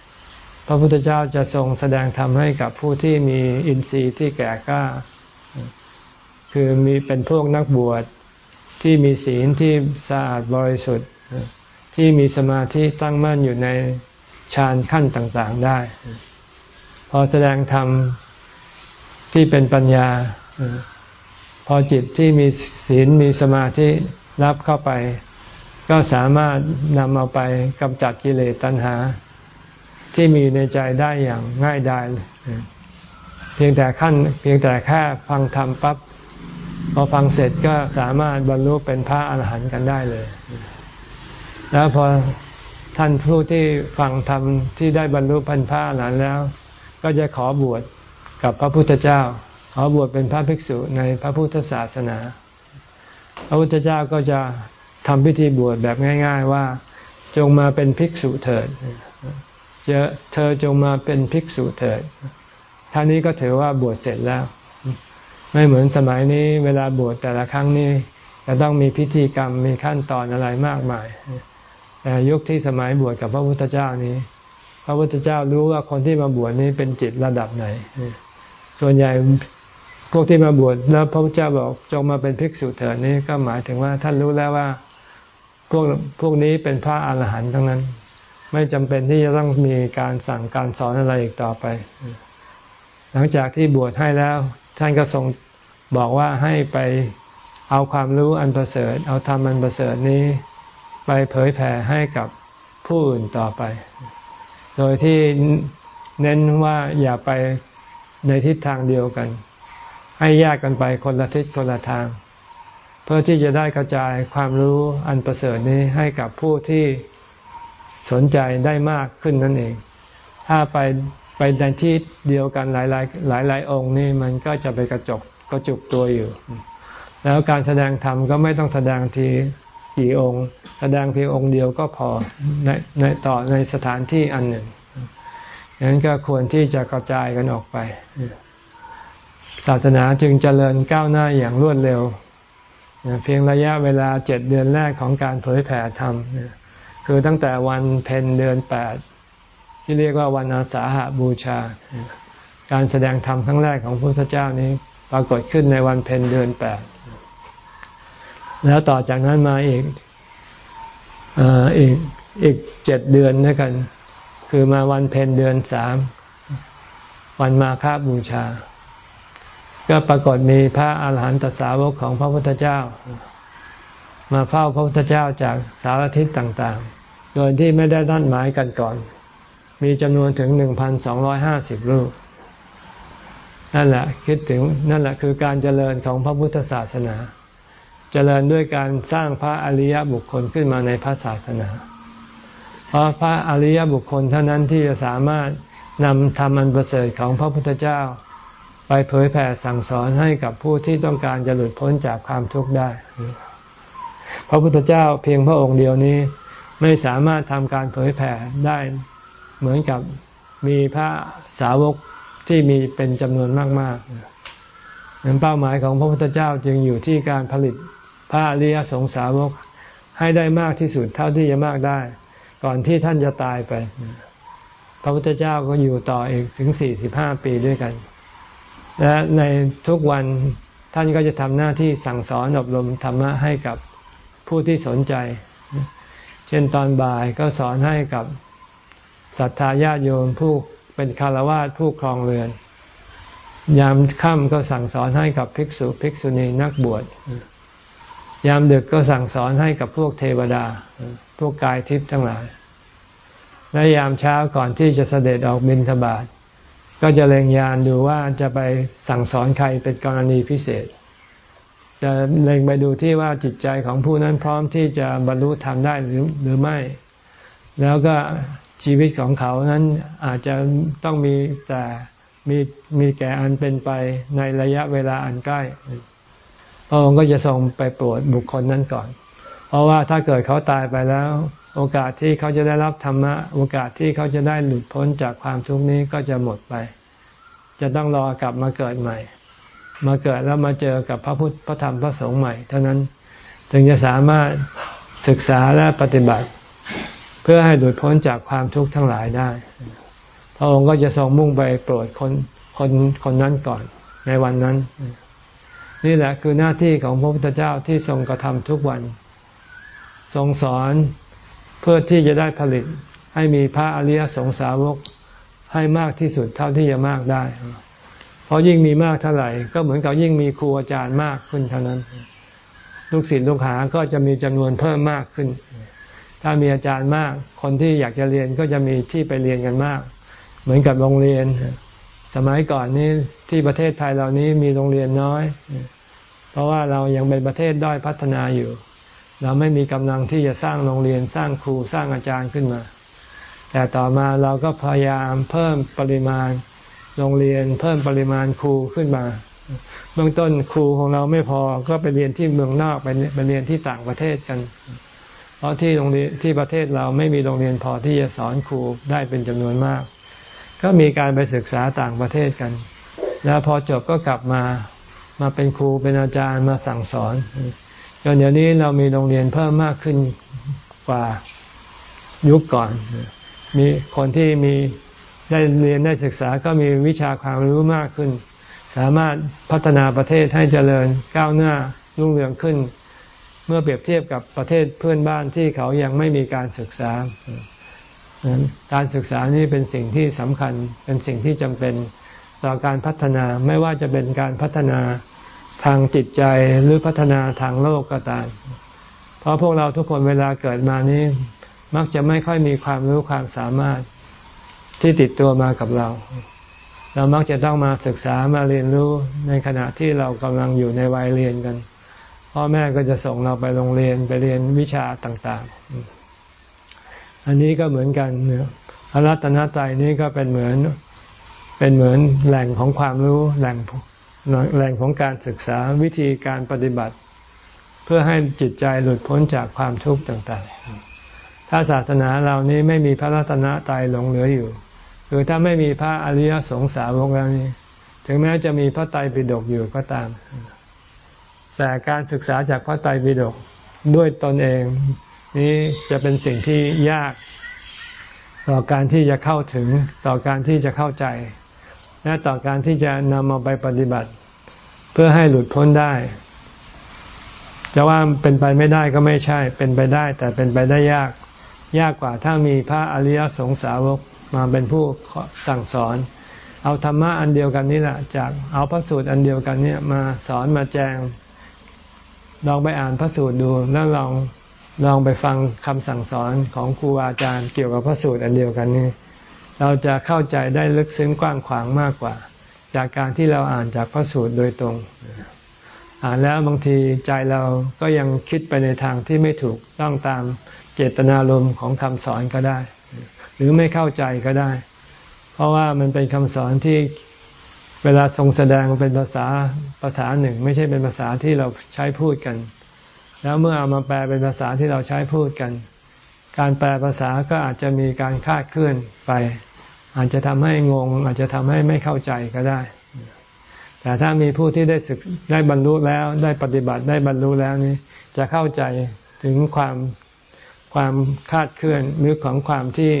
ๆ พระพุทธเจ้าจะทรงแสดงธรรมให้กับผู้ที่มีอินทรีย์ที่แก่กล้า คือมีเป็นพวกนักบวชที่มีศีลที่สะอาดบริสุทธิ์ ที่มีสมาธิตั้งมั่นอยู่ในฌานขั้นต่างๆได้ พอแสดงธรรมที่เป็นปัญญา พอจิตที่มีศีลมีสมาธิรับเข้าไป ก็สามารถนำเอาไปกำจัดกิเลสตัณหา ที่มีในใจได้อย่างง่ายดายเพียงแต่ขั้น เพียงแต่แค่ฟังธรรมปั๊บพอฟังเสร็จก็สามารถบรรลุเป็นพระอาหารหันต์กันได้เลย แล้วพอท่านผู้ที่ฟังธรรมที่ได้บรรลุพันพระอรหันต์แล้ว ก็จะขอบวชกับพระพุทธเจ้า ขอบวชเป็นพระภิกษุในพระพุทธศาสนา พระพุทธเจ้าก็จะ ทำพิธีบวชแบบง่าย ๆ ว่า จงมาเป็นภิกษุเถิดเจอเธอจงมาเป็นภิกษุเถิดท่านี้ก็ถือว่าบวชเสร็จแล้ว ไม่เหมือนสมัยนี้ เวลาบวชแต่ละครั้งนี้จะต้องมีพิธีกรรมมีขั้นตอนอะไรมากมายแต่ยุคที่สมัยบวชกับพระพุทธเจ้านี้ พระพุทธเจ้ารู้ว่าคนที่มาบวชนี้เป็นจิตระดับไหน ส่วนใหญ่พวกที่มาบวชแล้วพระพุทธเจ้าบอกจงมาเป็นภิกษุเถิดนี้ก็หมายถึงว่าท่านรู้แล้วว่า พวกพวกนี้เป็นพระอาหารหันต์ทั้งนั้น ไม่จำเป็นที่จะต้องมีการสั่งการสอนอะไรอีกต่อไป หลังจากที่บวชให้แล้ว ท่านก็ทรงบอกว่าให้ไปเอาความรู้อันประเสริฐ เอาธรรมอันประเสริฐนี้ ไปเผยแผ่ให้กับผู้อื่นต่อไป โดยที่เน้นว่าอย่าไปในทิศทางเดียวกัน ให้แยกกันไปคนละทิศคนละทาง พื่อที่จะได้กระจายความรู้อันประเสริฐนี้ให้กับผู้ที่สนใจได้มากขึ้นนั่นเอง ถ้าไปไปในที่เดียวกันหลายหลายหลายหลายองค์นี่มันก็จะไปกระจกกระจุกตัวอยู่ แล้วการแสดงธรรมก็ไม่ต้องแสดงทีกี่องค์ แสดงเพียงองค์เดียวก็พอในในต่อในสถานที่อันหนึ่งดังนั้นก็ควรที่จะกระจายกันออกไป ศาสนาจึงเจริญก้าวหน้าอย่างรวดเร็ว เพียงระยะเวลาเจ็ดเดือนแรกของการเผยแผ่ธรรมคือตั้งแต่วันเพ็ญเดือนแปดที่เรียกว่าวันอาสาหาบูชา การแสดงธรรมครั้งแรกของพระพุทธเจ้านี้ปรากฏขึ้นในวันเพ็ญเดือนแปดแล้วต่อจากนั้นมาอีกอีกอีกเจ็ดเดือนด้วยกัน คือมาวันเพ็ญเดือนสามวันมาฆบูชา ก็ปรากฏมีพระอาหารหันตสาวกของพระพุทธเจ้า มาเฝ้าพระพุทธเจ้าจากสารทิศต่างๆ โดยที่ไม่ได้นัดหมายกันก่อน มีจำนวนถึงหนึ่งพันสองร้อยห้าสิบรูป นั่นแหละคิดถึงนั่นแหละคือการเจริญของพระพุทธศาสนา เจริญด้วยการสร้างพระอริยบุคคลขึ้นมาในพระศาสนา เพราะพระอริยบุคคลเท่านั้นที่จะสามารถนำธรรมอันประเสริฐของพระพุทธเจ้า ไปเผยแผ่สั่งสอนให้กับผู้ที่ต้องการจะหลุดพ้นจากความทุกข์ได้ พระพุทธเจ้าเพียงพระองค์เดียวนี้ไม่สามารถทำการเผยแผ่ได้เหมือนกับมีพระสาวกที่มีเป็นจำนวนมากๆเป้าหมายของพระพุทธเจ้าจึงอยู่ที่การผลิตพระอริยสงสาวกให้ได้มากที่สุดเท่าที่จะมากได้ ก่อนที่ท่านจะตายไป พระพุทธเจ้าก็อยู่ต่ออีกถึงสี่สิบห้าปีด้วยกัน และในทุกวันท่านก็จะทำหน้าที่สั่งสอนอบรมธรรมะให้กับผู้ที่สนใจ เช่นตอนบ่ายก็สอนให้กับศรัทธาญาติโยมผู้เป็นคารวาสผู้ครองเรือน ยามค่ำก็สั่งสอนให้กับภิกษุภิกษุณีนักบวช ยามดึกก็สั่งสอนให้กับพวกเทวดา พวกกายทิพย์ทั้งหลาย และยามเช้าก่อนที่จะเสด็จออกบินทบาท ก็จะเล็งยานดูว่าจะไปสั่งสอนใครเป็นกรณีพิเศษ จะเล็งไปดูที่ว่าจิตใจของผู้นั้นพร้อมที่จะบรรลุธรรมได้หรือหรือไม่ แล้วก็ชีวิตของเขานั้นอาจจะต้องมีแต่มีมีแก่อันเป็นไปในระยะเวลาอันใกล้พระองค์ก็จะทรงไปโปรดบุคคลนั้นก่อน เพราะว่าถ้าเกิดเขาตายไปแล้ว โอกาสที่เขาจะได้รับธรรมะ โอกาสที่เขาจะได้หลุดพ้นจากความทุกข์นี้ก็จะหมดไป จะต้องรอกลับมาเกิดใหม่ มาเกิดแล้วมาเจอกับพระพุทธพระธรรมพระสงฆ์ใหม่ เท่านั้นถึงจะสามารถศึกษาและปฏิบัติ เพื่อให้หลุดพ้นจากความทุกข์ทั้งหลายได้พระองค์ก็จะทรงมุ่งไปโปรดคนคนคนนั้นก่อนในวันนั้น นี่แหละคือหน้าที่ของพระพุทธเจ้าที่ทรงกระทำทุกวัน ทรงสอน เพื่อที่จะได้ผลิตให้มีพระอริยสงสาวกให้มากที่สุดเท่าที่จะมากได้ เพราะยิ่งมีมากเท่าไหร่ ก็เหมือนกับยิ่งมีครูอาจารย์มากขึ้นเท่านั้น ลูกศิษย์ลูกหาก็จะมีจำนวนเพิ่มมากขึ้น ถ้ามีอาจารย์มาก คนที่อยากจะเรียนก็จะมีที่ไปเรียนกันมาก เหมือนกับโรงเรียน สมัยก่อนนี้ที่ประเทศไทยเรานี้มีโรงเรียนน้อย เพราะว่าเรายังเป็นประเทศด้อยพัฒนาอยู่ เราไม่มีกำลังที่จะสร้างโรงเรียนสร้างครูสร้างอาจารย์ขึ้นมา แต่ต่อมาเราก็พยายามเพิ่มปริมาณโรงเรียน เพิ่มปริมาณครูขึ้นมา เบื้องต้นครูของเราไม่พอก็ไปเรียนที่เมืองนอกไปไปเรียนที่ต่างประเทศกัน เพราะที่โรงเรียนที่ประเทศเราไม่มีโรงเรียนพอที่จะสอนครูได้เป็นจำนวนมาก ก็มีการไปศึกษาต่างประเทศกัน แล้วพอจบก็กลับมามาเป็นครูเป็นอาจารย์มาสั่งสอน จนเดี๋ยวนี้เรามีโรงเรียนเพิ่มมากขึ้นกว่ายุคก่อน มีคนที่มีได้เรียนได้ศึกษาก็มีวิชาความรู้มากขึ้น สามารถพัฒนาประเทศให้เจริญก้าวหน้ารุ่งเรืองขึ้น เมื่อเปรียบเทียบกับประเทศเพื่อนบ้านที่เขายังไม่มีการศึกษา การศึกษานี่เป็นสิ่งที่สำคัญเป็นสิ่งที่จำเป็นต่อการพัฒนาไม่ว่าจะเป็นการพัฒนา ทางจิตใจหรือพัฒนาทางโลกก็ตาม เพราะพวกเราทุกคนเวลาเกิดมานี้ มักจะไม่ค่อยมีความรู้ความสามารถที่ติดตัวมากับเรา เรามักจะต้องมาศึกษามาเรียนรู้ในขณะที่เรากำลังอยู่ในวัยเรียนกัน พ่อแม่ก็จะส่งเราไปโรงเรียนไปเรียนวิชาต่าง ๆ อันนี้ก็เหมือนกันพระรัตนตรัยนี้ก็เป็นเหมือนเป็นเหมือนแหล่งของความรู้แหล่ง แหล่งของการศึกษาวิธีการปฏิบัติ เพื่อให้จิตใจหลุดพ้นจากความทุกข์ต่างๆ ถ้าศาสนาเรานี้ไม่มีพระรัตนตรัยหลงเหลืออยู่คือถ้าไม่มีพระอริยสงสาวกแล้วนี้ถึงแม้จะมีพระไตรปิฎกอยู่ก็ตาม แต่การศึกษาจากพระไตรปิฎกด้วยตนเอง นี้จะเป็นสิ่งที่ยาก ต่อการที่จะเข้าถึงต่อการที่จะเข้าใจ และต่อการที่จะนำมาไปปฏิบัติ เพื่อให้หลุดพ้นได้จะว่าเป็นไปไม่ได้ก็ไม่ใช่ เป็นไปได้ แต่เป็นไปได้ยาก ยากกว่าถ้ามีพระอริยสงสาวกมาเป็นผู้สั่งสอน เอาธรรมะอันเดียวกันนี่แหละ จากเอาพระสูตรอันเดียวกันเนี่ยมาสอนมาแจง ลองไปอ่านพระสูตรดูแล้วลองลองไปฟังคำสั่งสอนของครูอาจารย์เกี่ยวกับพระสูตรอันเดียวกันนี่เราจะเข้าใจได้ลึกซึ้งกว้างขวางมากกว่า จากการที่เราอ่านจากพระสูตรโดยตรง อ่านแล้วบางทีใจเราก็ยังคิดไปในทางที่ไม่ถูกต้องตามเจตนารมณ์ของคำสอนก็ได้ หรือไม่เข้าใจก็ได้ เพราะว่ามันเป็นคำสอนที่เวลาทรงแสดงเป็นภาษาภาษาหนึ่ง ไม่ใช่เป็นภาษาที่เราใช้พูดกัน แล้วเมื่อเอามาแปลเป็นภาษาที่เราใช้พูดกัน การแปลภาษาก็อาจจะมีการคาดเคลื่อนไป อาจจะทำให้งง อาจจะทำให้ไม่เข้าใจก็ได้ แต่ถ้ามีผู้ที่ได้ศึกได้บรรลุแล้วได้ปฏิบัติได้บรรลุแล้วนี้ จะเข้าใจถึงความความคาดเคลื่อนหรือของความที่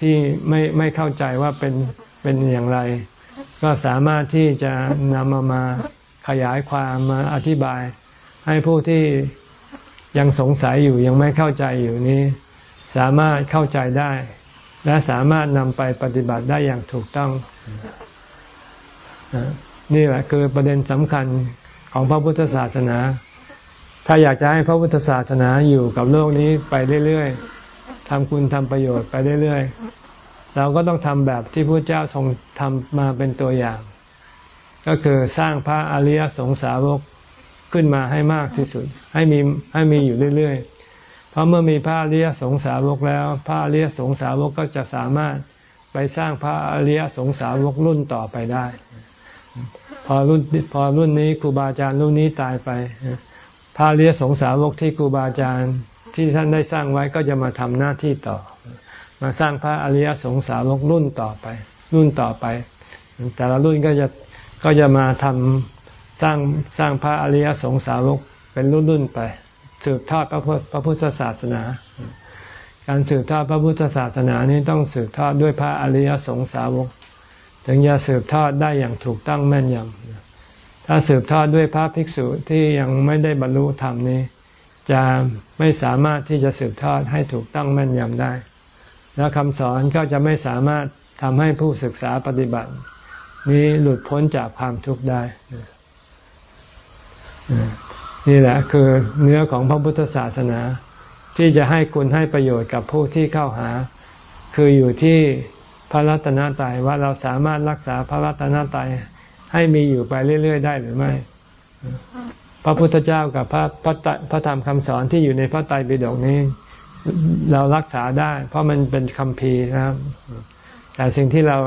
ที่ไม่ไม่เข้าใจว่าเป็นเป็นอย่างไร ก็สามารถที่จะนำมามาขยายความมาอธิบาย ให้ผู้ที่ยังสงสัยอยู่ยังไม่เข้าใจอยู่นี้ สามารถเข้าใจได้ และสามารถนำไปปฏิบัติได้อย่างถูกต้อง นี่แหละคือประเด็นสำคัญของพระพุทธศาสนา ถ้าอยากจะให้พระพุทธศาสนาอยู่กับโลกนี้ไปเรื่อยๆทำคุณทำประโยชน์ไปเรื่อยๆ เราก็ต้องทำแบบที่พระเจ้าทรงทำมาเป็นตัวอย่าง ก็คือสร้างพระอริยสงสาวกขึ้นมาให้มากที่สุด ให้มีให้มีอยู่เรื่อยๆ เพราะเมื่อมีพระอริยสงสาวกแล้ว พระอริยสงสาวกก็จะสามารถไปสร้างพระอริยสงสาวกรุ่นต่อไปได้ พอรุ่นพอรุ่นนี้ครูบาอาจารย์รุ่นนี้ตายไป พระอริยสงสาวกที่ครูบาอาจารย์ที่ท่านได้สร้างไว้ก็จะมาทำหน้าที่ต่อ มาสร้างพระอริยสงสารกรุ่นต่อไป รุ่นต่อไป แต่ละรุ่นก็จะก็จะมาทำสร้างสร้างพระอริยสงสารกเป็นรุ่นรุ่นไป สืบทอดพระพระพุทธศาสนา การสืบทอดพระพุทธศาสนานี้ต้องสืบทอดด้วยพระอริยสงสาวก ถึงจะสืบทอดได้อย่างถูกต้องแม่นยำถ้าสืบทอดด้วยพระภิกษุที่ยังไม่ได้บรรลุธรรมนี้ จะไม่สามารถที่จะสืบทอดให้ถูกต้องแม่นยำได้ แล้วคำสอนก็จะไม่สามารถทำให้ผู้ศึกษาปฏิบัติ นี้หลุดพ้นจากความทุกข์ได้ นี่แหละคือเนื้อของพระพุทธศาสนา ที่จะให้คุณให้ประโยชน์กับผู้ที่เข้าหา คืออยู่ที่พระรัตนตรัยว่าเราสามารถรักษาพระรัตนตรัยให้มีอยู่ไปเรื่อย ๆ ได้หรือไม่ พระพุทธเจ้ากับพระพระพระธรรมคำสอนที่อยู่ในพระไตรปิฎกนี้ เรารักษาได้ เพราะมันเป็นคำพีนะครับ แต่สิ่งที่เรา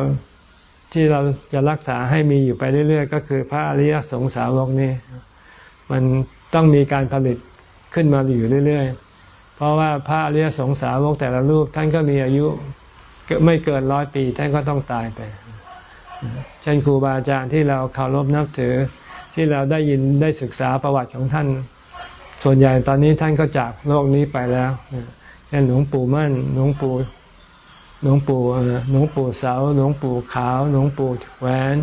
ที่เราจะรักษาให้มีอยู่ไปเรื่อย ๆ ก็คือพระอริยสงสาวกนี้มัน ต้องมีการผลิตขึ้นมาอยู่เรื่อยๆ เพราะว่าพระอริยสงสาวกแต่ละรูปท่านก็มีอายุไม่เกินร้อยปี ท่านก็ต้องตายไป เช่นครูบาอาจารย์ที่เราเคารพนับถือที่เราได้ยินได้ศึกษาประวัติของท่าน ส่วนใหญ่ตอนนี้ท่านก็จากโลกนี้ไปแล้วเช่นหลวงปู่มั่นหลวงปู่หลวงปู่หลวงปู่เสาหลวงปู่ขาวหลวงปู่แหวน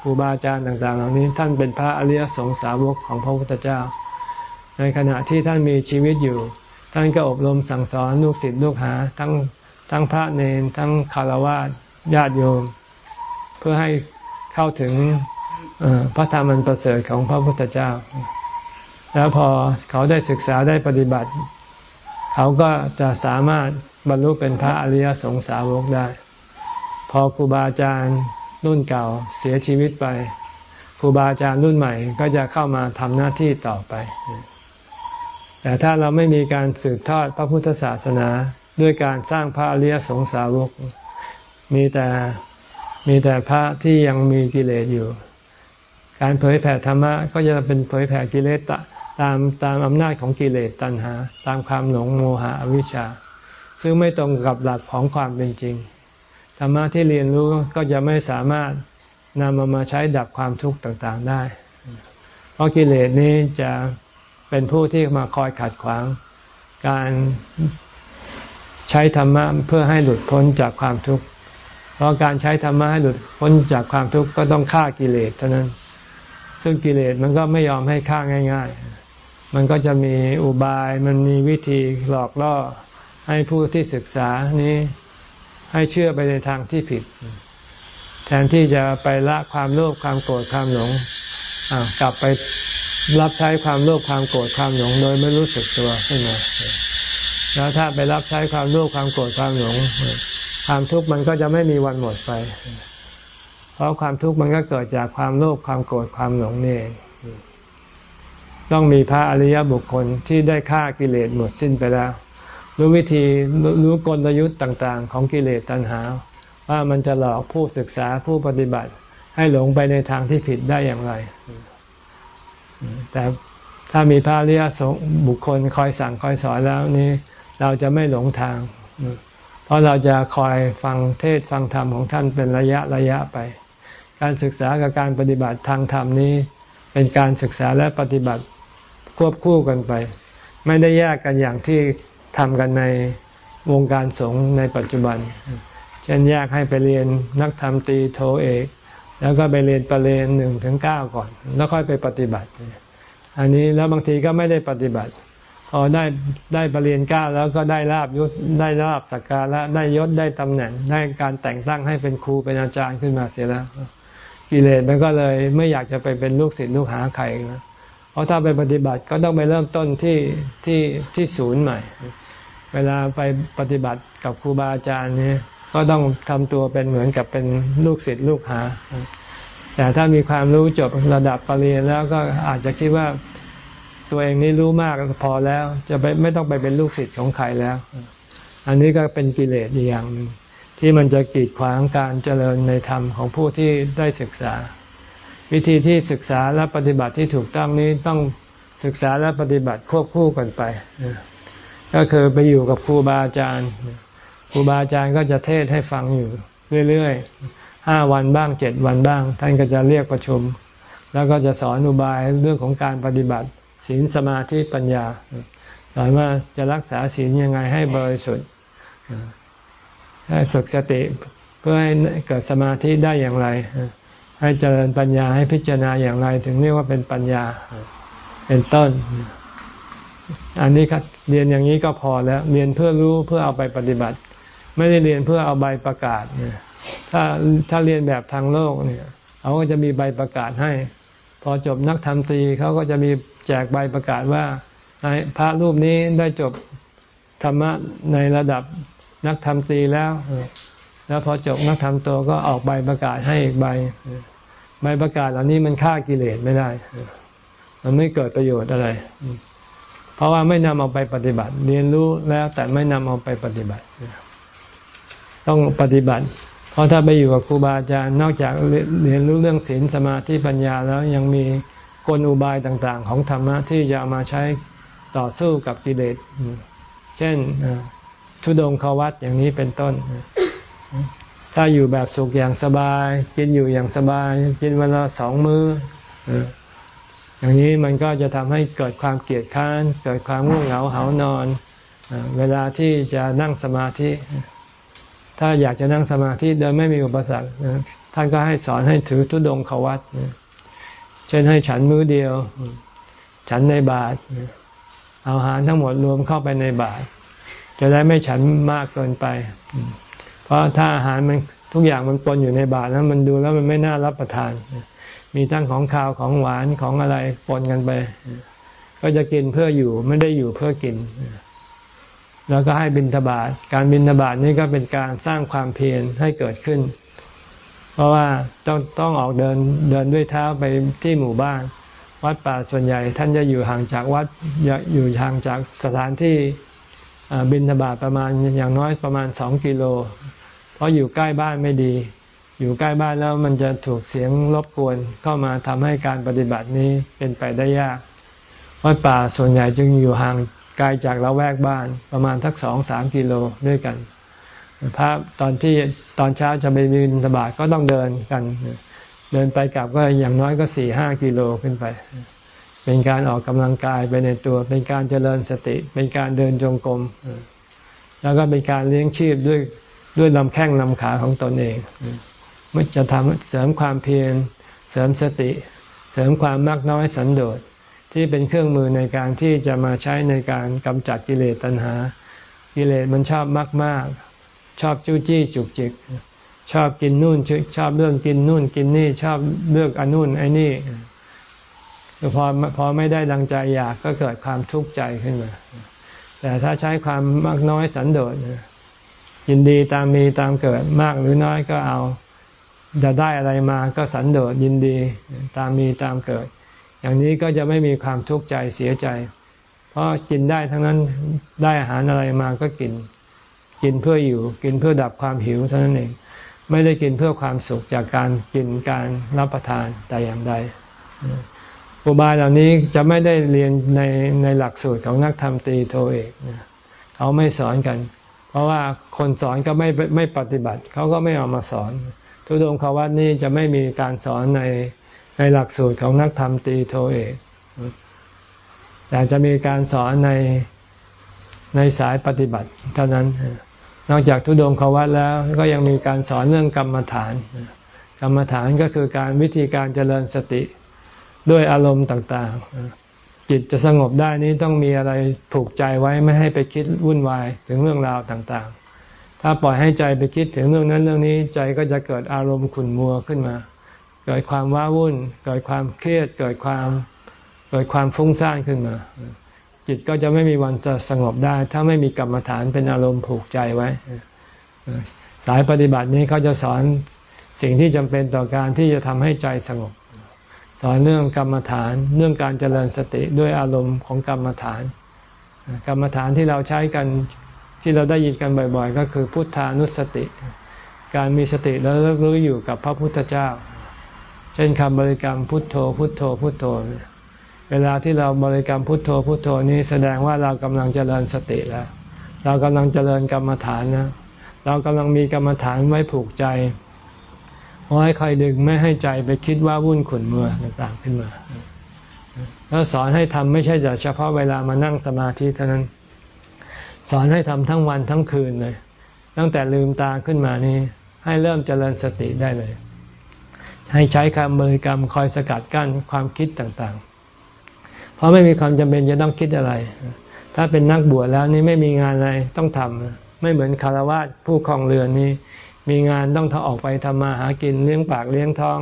ครูบาอาจารย์ต่าง ๆ เหล่านี้ท่านเป็นพระอริยสงสาวกของพระพุทธเจ้า ในขณะที่ท่านมีชีวิตอยู่ ท่านก็อบรมสั่งสอนลูกศิษย์ลูกหา ทั้งทั้งพระเนรทั้งคารวะญาติโยม เพื่อให้เข้าถึงพระธรรมอันประเสริฐของพระพุทธเจ้า แล้วพอเขาได้ศึกษาได้ปฏิบัติ เขาก็จะสามารถบรรลุเป็นพระอริยสงสาวกได้ พอครูบาอาจารย์รุ่นเก่าเสียชีวิตไปครูบาอาจารย์รุ่นใหม่ก็จะเข้ามาทำหน้าที่ต่อไป แต่ถ้าเราไม่มีการสืบทอดพระพุทธศาสนาด้วยการสร้างพระอริยสงสาวก มีแต่มีแต่พระที่ยังมีกิเลสอยู่ การเผยแผ่ธรรมะก็จะเป็นเผยแผ่กิเลสตามตามอำนาจของกิเลสตัณหา ตามความหลงโมหะอวิชชา ซึ่งไม่ตรงกับหลักของความเป็นจริงธรรมะที่เรียนรู้ก็จะไม่สามารถนำมามาใช้ดับความทุกข์ต่างๆได้ เพราะกิเลสนี้จะ เป็นผู้ที่มาคอยขัดขวาง การใช้ธรรมะเพื่อให้หลุดพ้นจากความทุกข์ เพราะการใช้ธรรมะให้หลุดพ้นจากความทุกข์ก็ต้องฆ่ากิเลสเท่านั้น ซึ่งกิเลสมันก็ไม่ยอมให้ฆ่าง่าย ๆ มันก็จะมีอุบาย มันมีวิธีหลอกล่อให้ผู้ที่ศึกษานี้ให้เชื่อไปในทางที่ผิด แทนที่จะไปละความโลภความโกรธความหลงกลับไป รับใช้ความโลภความโกรธความหลงโดยไม่รู้สึกตัวขึ้นมาแล้วถ้าไปรับใช้ความโลภความโกรธความหลง ความทุกข์มันก็จะไม่มีวันหมดไป เพราะความทุกข์มันก็เกิดจากความโลภความโกรธความหลงนี่เองต้องมีพระอริยบุคคลที่ได้ฆ่ากิเลสหมดสิ้นไปแล้ว รู้วิธีรู้กลยุทธ์ต่าง ๆ ของกิเลสตัณหา ว่ามันจะหลอกผู้ศึกษาผู้ปฏิบัติ ให้หลงไปในทางที่ผิดได้อย่างไร แต่ถ้ามีพระริยสงบุคคลคอยสั่งคอยสอนแล้วนี้ เราจะไม่หลงทาง เพราะเราจะคอยฟังเทศฟังธรรมของท่านเป็นระยะระยะไป การศึกษากับการปฏิบัติทางธรรมนี้ เป็นการศึกษาและปฏิบัติควบคู่กันไป ไม่ได้แยกกันอย่างที่ทำกันในวงการสงฆ์ในปัจจุบัน เช่นแยกให้ไปเรียนนักธรรมตีโทเอก แล้วก็ไปเรียนประเรียนหนึ่งถึงเก้าก่อน แล้วค่อยไปปฏิบัติ อันนี้แล้วบางทีก็ไม่ได้ปฏิบัติพอได้ได้ประเรียนเก้าแล้วก็ได้ลาบยศได้ลาบสักการะได้ยศได้ตำแหน่ง ได้การแต่งตั้งให้เป็นครูเป็นอาจารย์ขึ้นมาเสียแล้วกิเลสมันก็เลยไม่อยากจะไปเป็นลูกศิษย์ลูกหาใครนะเพราะถ้าไปปฏิบัติก็ต้องไปเริ่มต้นที่ที่ที่ศูนย์ใหม่ เวลาไปปฏิบัติกับครูบาอาจารย์เนี่ย ก็ต้องทำตัวเป็นเหมือนกับเป็นลูกศิษย์ลูกหา แต่ถ้ามีความรู้จบระดับปรริญญาแล้วก็อาจจะคิดว่าตัวเองนี่รู้มากพอแล้ว จะไปไม่ต้องไปเป็นลูกศิษย์ของใครแล้ว อันนี้ก็เป็นกิเลสอีกอย่างหนึ่งที่มันจะกีดขวางการเจริญในธรรมของผู้ที่ได้ศึกษา วิธีที่ศึกษาและปฏิบัติที่ถูกต้องนี้ต้องศึกษาและปฏิบัติควบคู่กันไป ก็คือไปอยู่กับครูบาอาจารย์ ครูบาอาจารย์ก็จะเทศให้ฟังอยู่เรื่อยๆห้าวันบ้างเจ็ดวันบ้าง ท่านก็จะเรียกประชุม แล้วก็จะสอนอุบายเรื่องของการปฏิบัติศีลสมาธิปัญญา สอนว่าจะรักษาศีลยังไงให้บริสุทธิ์ให้ฝึกสติเพื่อให้เกิดสมาธิได้อย่างไร ให้เจริญปัญญาให้พิจารณาอย่างไร ถึงเรียกว่าเป็นปัญญาเป็นต้น อันนี้ครับเรียนอย่างนี้ก็พอแล้ว เรียนเพื่อรู้เพื่อเอาไปปฏิบัติ ไม่ได้เรียนเพื่อเอาใบประกาศเนี่ยถ้าถ้าเรียนแบบทางโลกเนี่ยเขาก็จะมีใบประกาศให้ พอจบนักธรรมตรีเขาก็จะมีแจกใบประกาศว่าพระรูปนี้ได้จบธรรมะในระดับนักธรรมตรีแล้ว แล้วพอจบนักธรรมโตก็ออกใบประกาศให้อีกใบ ใบประกาศเหล่านี้มันฆ่ากิเลสไม่ได้ มันไม่เกิดประโยชน์อะไร เพราะว่าไม่นำเอาไปปฏิบัติ เรียนรู้แล้วแต่ไม่นำเอาไปปฏิบัติ ต้องปฏิบัติ เพราะถ้าไปอยู่กับครูบาอาจารย์นอกจากเรียนรู้เรื่องศีลสมาธิปัญญาแล้วยังมีกลอุบายต่างๆ ของธรรมะที่จะเอามาใช้ต่อสู้กับกิเลส เช่นทุดงควัตอย่างนี้เป็นต้น ถ้าอยู่แบบสุขอย่างสบาย กินอยู่อย่างสบาย กินวันละสองมือ้ออย่างนี้มันก็จะทำให้เกิดความเกลียดค้าน เกิดความง่วงเหงาเหานอน เวลาที่จะนั่งสมาธิ ถ้าอยากจะนั่งสมาธิโดยไม่มีอุปสรรคท่านก็ให้สอนให้ถือทุดงขวัตเช่นให้ฉันมื้อเดียว ฉันในบาตรเอาอาหารทั้งหมดรวมเข้าไปในบาตรจะได้ไม่ฉันมากเกินไป เพราะถ้าอาหารมันทุกอย่างมันปนอยู่ในบาตรแล้วมันดูแล้วมันไม่น่ารับประทาน มีทั้งของคาวของหวานของอะไรปนกันไป ก็จะกินเพื่ออยู่ไม่ได้อยู่เพื่อกิน แล้วก็ให้บินทบาทการบินทบาทนี่ก็เป็นการสร้างความเพียรให้เกิดขึ้น เพราะว่าต้องต้องออกเดินเดินด้วยเท้าไปที่หมู่บ้าน วัดป่าส่วนใหญ่ ท่านจะอยู่ห่างจากวัดอยู่ห่างจากสถานที่บินทบาทประมาณอย่างน้อยประมาณสองกิโล เพราะอยู่ใกล้บ้านไม่ดี อยู่ใกล้บ้านแล้วมันจะถูกเสียงรบกวนเข้ามาทำให้การปฏิบัตินี้เป็นไปได้ยาก วัดป่าส่วนใหญ่จึงอยู่ห่าง ไกลจากละแวกบ้านประมาณทักสองสามกิโลด้วยกันพระตอนที่ตอนเช้าจะไปบินทบาทก็ต้องเดินกัน เดินไปกลับก็อย่างน้อยก็สี่ห้ากิโลขึ้นไป เป็นการออกกำลังกายไปในตัว เป็นการเจริญสติ เป็นการเดินจงกรมแล้วก็เป็นการเลี้ยงชีพด้วยด้วยลำแข้งลำขาของตนเองมันจะทำเสริมความเพียรเสริมสติ เสริมความมากน้อยสันโดษ ที่เป็นเครื่องมือในการที่จะมาใช้ในการกำจัดกิเลสตัณหา กิเลสมันชอบมากมากชอบจู้จี้จุกจิก ชอบกินนู่นชอบเรื่องกินนู่นกินนี่ชอบเลือกอนนู่นไอ้นี่พอพอไม่ได้ดังใจอยากก็เกิดความทุกข์ใจขึ้นมา แต่ถ้าใช้ความมากน้อยสันโดษยินดีตามมีตามเกิดมากหรือน้อยก็เอา จะได้อะไรมาก็สันโดษยินดีตามมีตามเกิด อย่างนี้ก็จะไม่มีความทุกข์ใจเสียใจ เพราะกินได้ทั้งนั้นได้อาหารอะไรมาก็กิน กินเพื่ออยู่ กินเพื่อดับความหิวเท่านั้นเอง ไม่ได้กินเพื่อความสุขจากการกินการรับประทานแต่อย่างใดอุบายเหล่านี้จะไม่ได้เรียนในในหลักสูตรของนักธรรมตีโทเอกเขาไม่สอนกัน เพราะว่าคนสอนก็ไม่ไม่ปฏิบัติ เขาก็ไม่เอามาสอน ทุดงควัตนี้จะไม่มีการสอนใน ในหลักสูตรของนักธรรมตีโทเอกแต่จะมีการสอนในในสายปฏิบัติ เท่านั้น นอกจากทุดงควัตแล้วก็ยังมีการสอนเรื่องกรรมฐาน กรรมฐานก็คือการวิธีการเจริญสติด้วยอารมณ์ต่าง ๆ จิตจะสงบได้นี้ต้องมีอะไรผูกใจไว้ไม่ให้ไปคิดวุ่นวายถึงเรื่องราวต่างๆ ถ้าปล่อยให้ใจไปคิดถึงเรื่องนั้นเรื่องนี้ใจก็จะเกิดอารมณ์ขุ่นมัวขึ้นมา เกิดความว้าวุ่น เกิดความเครียด เกิดความเกิดความฟุ้งซ่านขึ้นมา จิตก็จะไม่มีวันจะสงบได้ ถ้าไม่มีกรรมฐานเป็นอารมณ์ผูกใจไว้ สายปฏิบัตินี้เขาจะสอนสิ่งที่จำเป็นต่อการที่จะทำให้ใจสงบ สอนเรื่องกรรมฐาน เรื่องการเจริญสติด้วยอารมณ์ของกรรมฐาน กรรมฐานที่เราใช้กันที่เราได้ยินกันบ่อย ๆ ก็คือพุทธานุสติ การมีสติแล้วรู้อยู่กับพระพุทธเจ้า เช่นคำบริกรรมพุทโธ พุทโธ พุทโธ เวลาที่เราบริกรรมพุทโธ พุทโธนี้แสดงว่าเรากำลังเจริญสติแล้ว เรากำลังเจริญกรรมฐานนะ เรากำลังมีกรรมฐานไว้ผูกใจเพราะให้ใครดึงไม่ให้ใจไปคิดว่าวุ่นขุนเมื่อต่างๆขึ้นมา แล้วสอนให้ทำไม่ใช่เฉพาะเวลามานั่งสมาธิเท่านั้น สอนให้ทำทั้งวันทั้งคืนเลย ตั้งแต่ลืมตาขึ้นมานี้ให้เริ่มเจริญสติได้เลย ให้ใช้คำบริกรรมคอยสกัดกั้นความคิดต่างๆ เพราะไม่มีความจำเป็นจะต้องคิดอะไร ถ้าเป็นนักบวชแล้วนี่ไม่มีงานอะไรต้องทำไม่เหมือนคารวะผู้คลองเรือนนี้ มีงานต้องถ้าออกไปทำมาหากินเลี้ยงปากเลี้ยงท้อง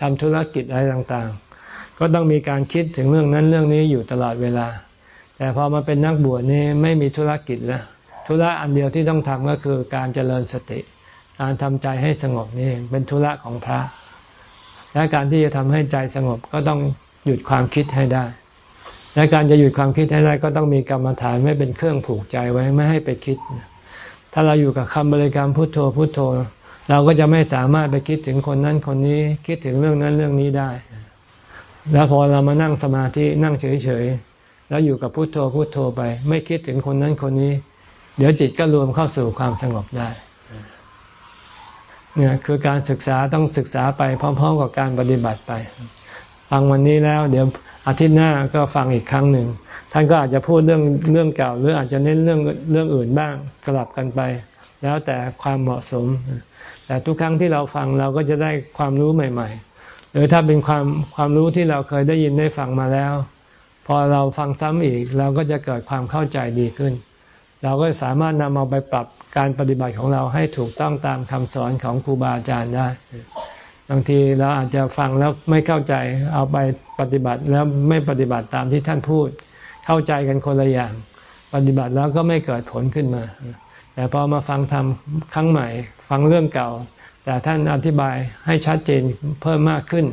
ทำธุรกิจอะไรต่างๆ ก็ต้องมีการคิดถึงเรื่องนั้นเรื่องนี้อยู่ตลอดเวลา แต่พอมาเป็นนักบวชนี่ไม่มีธุรกิจแล้วธุระอันเดียวที่ต้องทำก็คือการเจริญสติ การทำใจให้สงบนี่เป็นธุระของพระ และการที่จะทำให้ใจสงบก็ต้องหยุดความคิดให้ได้ และการจะหยุดความคิดให้ได้ก็ต้องมีกรรมฐานไม่เป็นเครื่องผูกใจไว้ไม่ให้ไปคิด ถ้าเราอยู่กับคำบริกรรมพุทโธพุทโธ เราก็จะไม่สามารถไปคิดถึงคนนั้นคนนี้คิดถึงเรื่องนั้นเรื่องนี้ได้ แล้วพอเรามานั่งสมาธินั่งเฉยๆแล้วอยู่กับพุทโธพุทโธไป ไม่คิดถึงคนนั้นคนนี้ เดี๋ยวจิตก็รวมเข้าสู่ความสงบได้ เนี่ยคือการศึกษาต้องศึกษาไปพร้อม ๆ กับการปฏิบัติไป ฟังวันนี้แล้ว เดี๋ยวอาทิตย์หน้าก็ฟังอีกครั้งหนึ่งท่านก็อาจจะพูดเรื่องเรื่องเก่า หรืออาจจะเน้นเรื่องเรื่องอื่นบ้างสลับกันไป แล้วแต่ความเหมาะสม แต่ทุกครั้งที่เราฟังเราก็จะได้ความรู้ใหม่ ๆ หรือถ้าเป็นความความรู้ที่เราเคยได้ยินได้ฟังมาแล้ว พอเราฟังซ้ำอีกเราก็จะเกิดความเข้าใจดีขึ้น เราก็สามารถนำเอาไปปรับการปฏิบัติของเราให้ถูกต้องตามคำสอนของครูบาอาจารย์ได้บางทีเราอาจจะฟังแล้วไม่เข้าใจเอาไปปฏิบัติแล้วไม่ปฏิบัติตามที่ท่านพูด เข้าใจกันคนละอย่าง ปฏิบัติแล้วก็ไม่เกิดผลขึ้นมา แต่พอมาฟังทำครั้งใหม่ ฟังเรื่องเก่า แต่ท่านอธิบายให้ชัดเจนเพิ่มมากขึ้น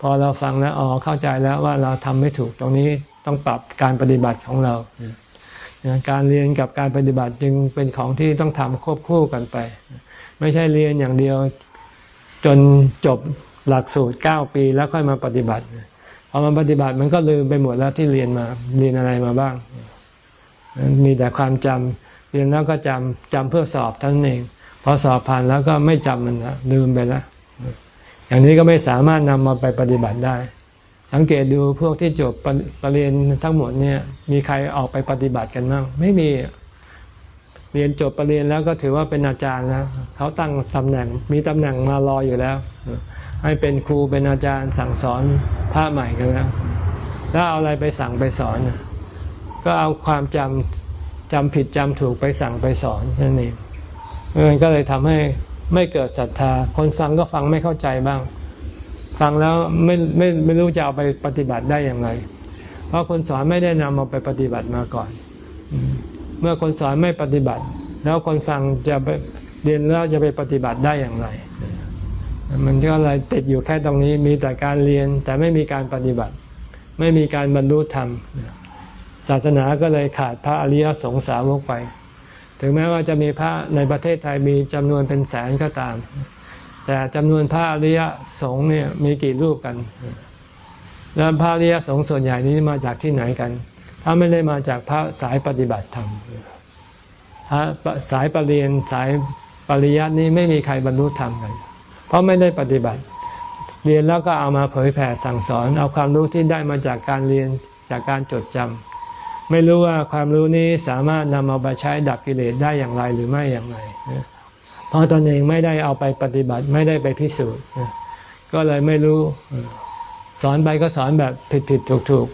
พอเราฟังแล้วอ๋อเข้าใจแล้วว่าเราทำไม่ถูกตรงนี้ต้องปรับการปฏิบัติของเรา การเรียนกับการปฏิบัติจึงเป็นของที่ต้องทำควบคู่กันไป ไม่ใช่เรียนอย่างเดียวจนจบหลักสูตรเก้าปีแล้วค่อยมาปฏิบัติพอมาปฏิบัติมันก็ลืมไปหมดแล้วที่เรียนมาเรียนอะไรมาบ้าง มีแต่ความจำเรียนแล้วก็จำจำเพื่อสอบท่านเองพอสอบผ่านแล้วก็ไม่จำมันละลืมไปแล้วอย่างนี้ก็ไม่สามารถนำมาไปปฏิบัติได้ สังเกตดูพวกที่จบปรริญญาทั้งหมดเนี่ย มีใครออกไปปฏิบัติกันบ้างไม่มีเรียนจบปรริญญาแล้วก็ถือว่าเป็นอาจารย์แล้วเขาตั้งตำแหน่ง มีตำแหน่งมารออยู่แล้ว ให้เป็นครูเป็นอาจารย์สั่งสอนพระใหม่กันแล้วแล้วเอาอะไรไปสั่งไปสอน ก็เอาความจำจำผิดจำถูกไปสั่งไปสอนนั่นเองมันก็เลยทำให้ไม่เกิดศรัทธา คนฟังก็ฟังไม่เข้าใจบ้าง ฟังแล้วไม่ไม่ไม่รู้จะเอาไปปฏิบัติได้อย่างไร เพราะคนสอนไม่ได้นำเอาไปปฏิบัติมาก่อน เมื่อคนสอนไม่ปฏิบัติ แล้วคนฟังจะไปเรียนแล้วจะไปปฏิบัติได้อย่างไร มันก็เลยติดอยู่แค่ตรงนี้มีแต่การเรียนแต่ไม่มีการปฏิบัติ ไม่มีการบรรลุธรรม ศาสนาก็เลยขาดพระอริยสงสาวกไป ถึงแม้ว่าจะมีพระในประเทศไทยมีจำนวนเป็นแสนก็ตาม แต่จำนวนพระอริยสงฆ์เนี่ยมีกี่รูปกัน แล้วพระอริยสงฆ์ส่วนใหญ่นี้มาจากที่ไหนกัน ถ้าไม่ได้มาจากพระสายปฏิบัติธรรมพระสายปรริญญาสายปริยัตินี้ไม่มีใครบรรลุธรรมกัน เพราะไม่ได้ปฏิบัติ เรียนแล้วก็เอามาเผยแผ่สั่งสอน เอาความรู้ที่ได้มาจากการเรียนจากการจดจำไม่รู้ว่าความรู้นี้สามารถนำเอาไปใช้ดับกิเลสได้อย่างไรหรือไม่อย่างไร เพราะตนเองไม่ได้เอาไปปฏิบัติไม่ได้ไปพิสูจน์ ก็เลยไม่รู้ สอนไปก็สอนแบบผิดผิดถูกถูก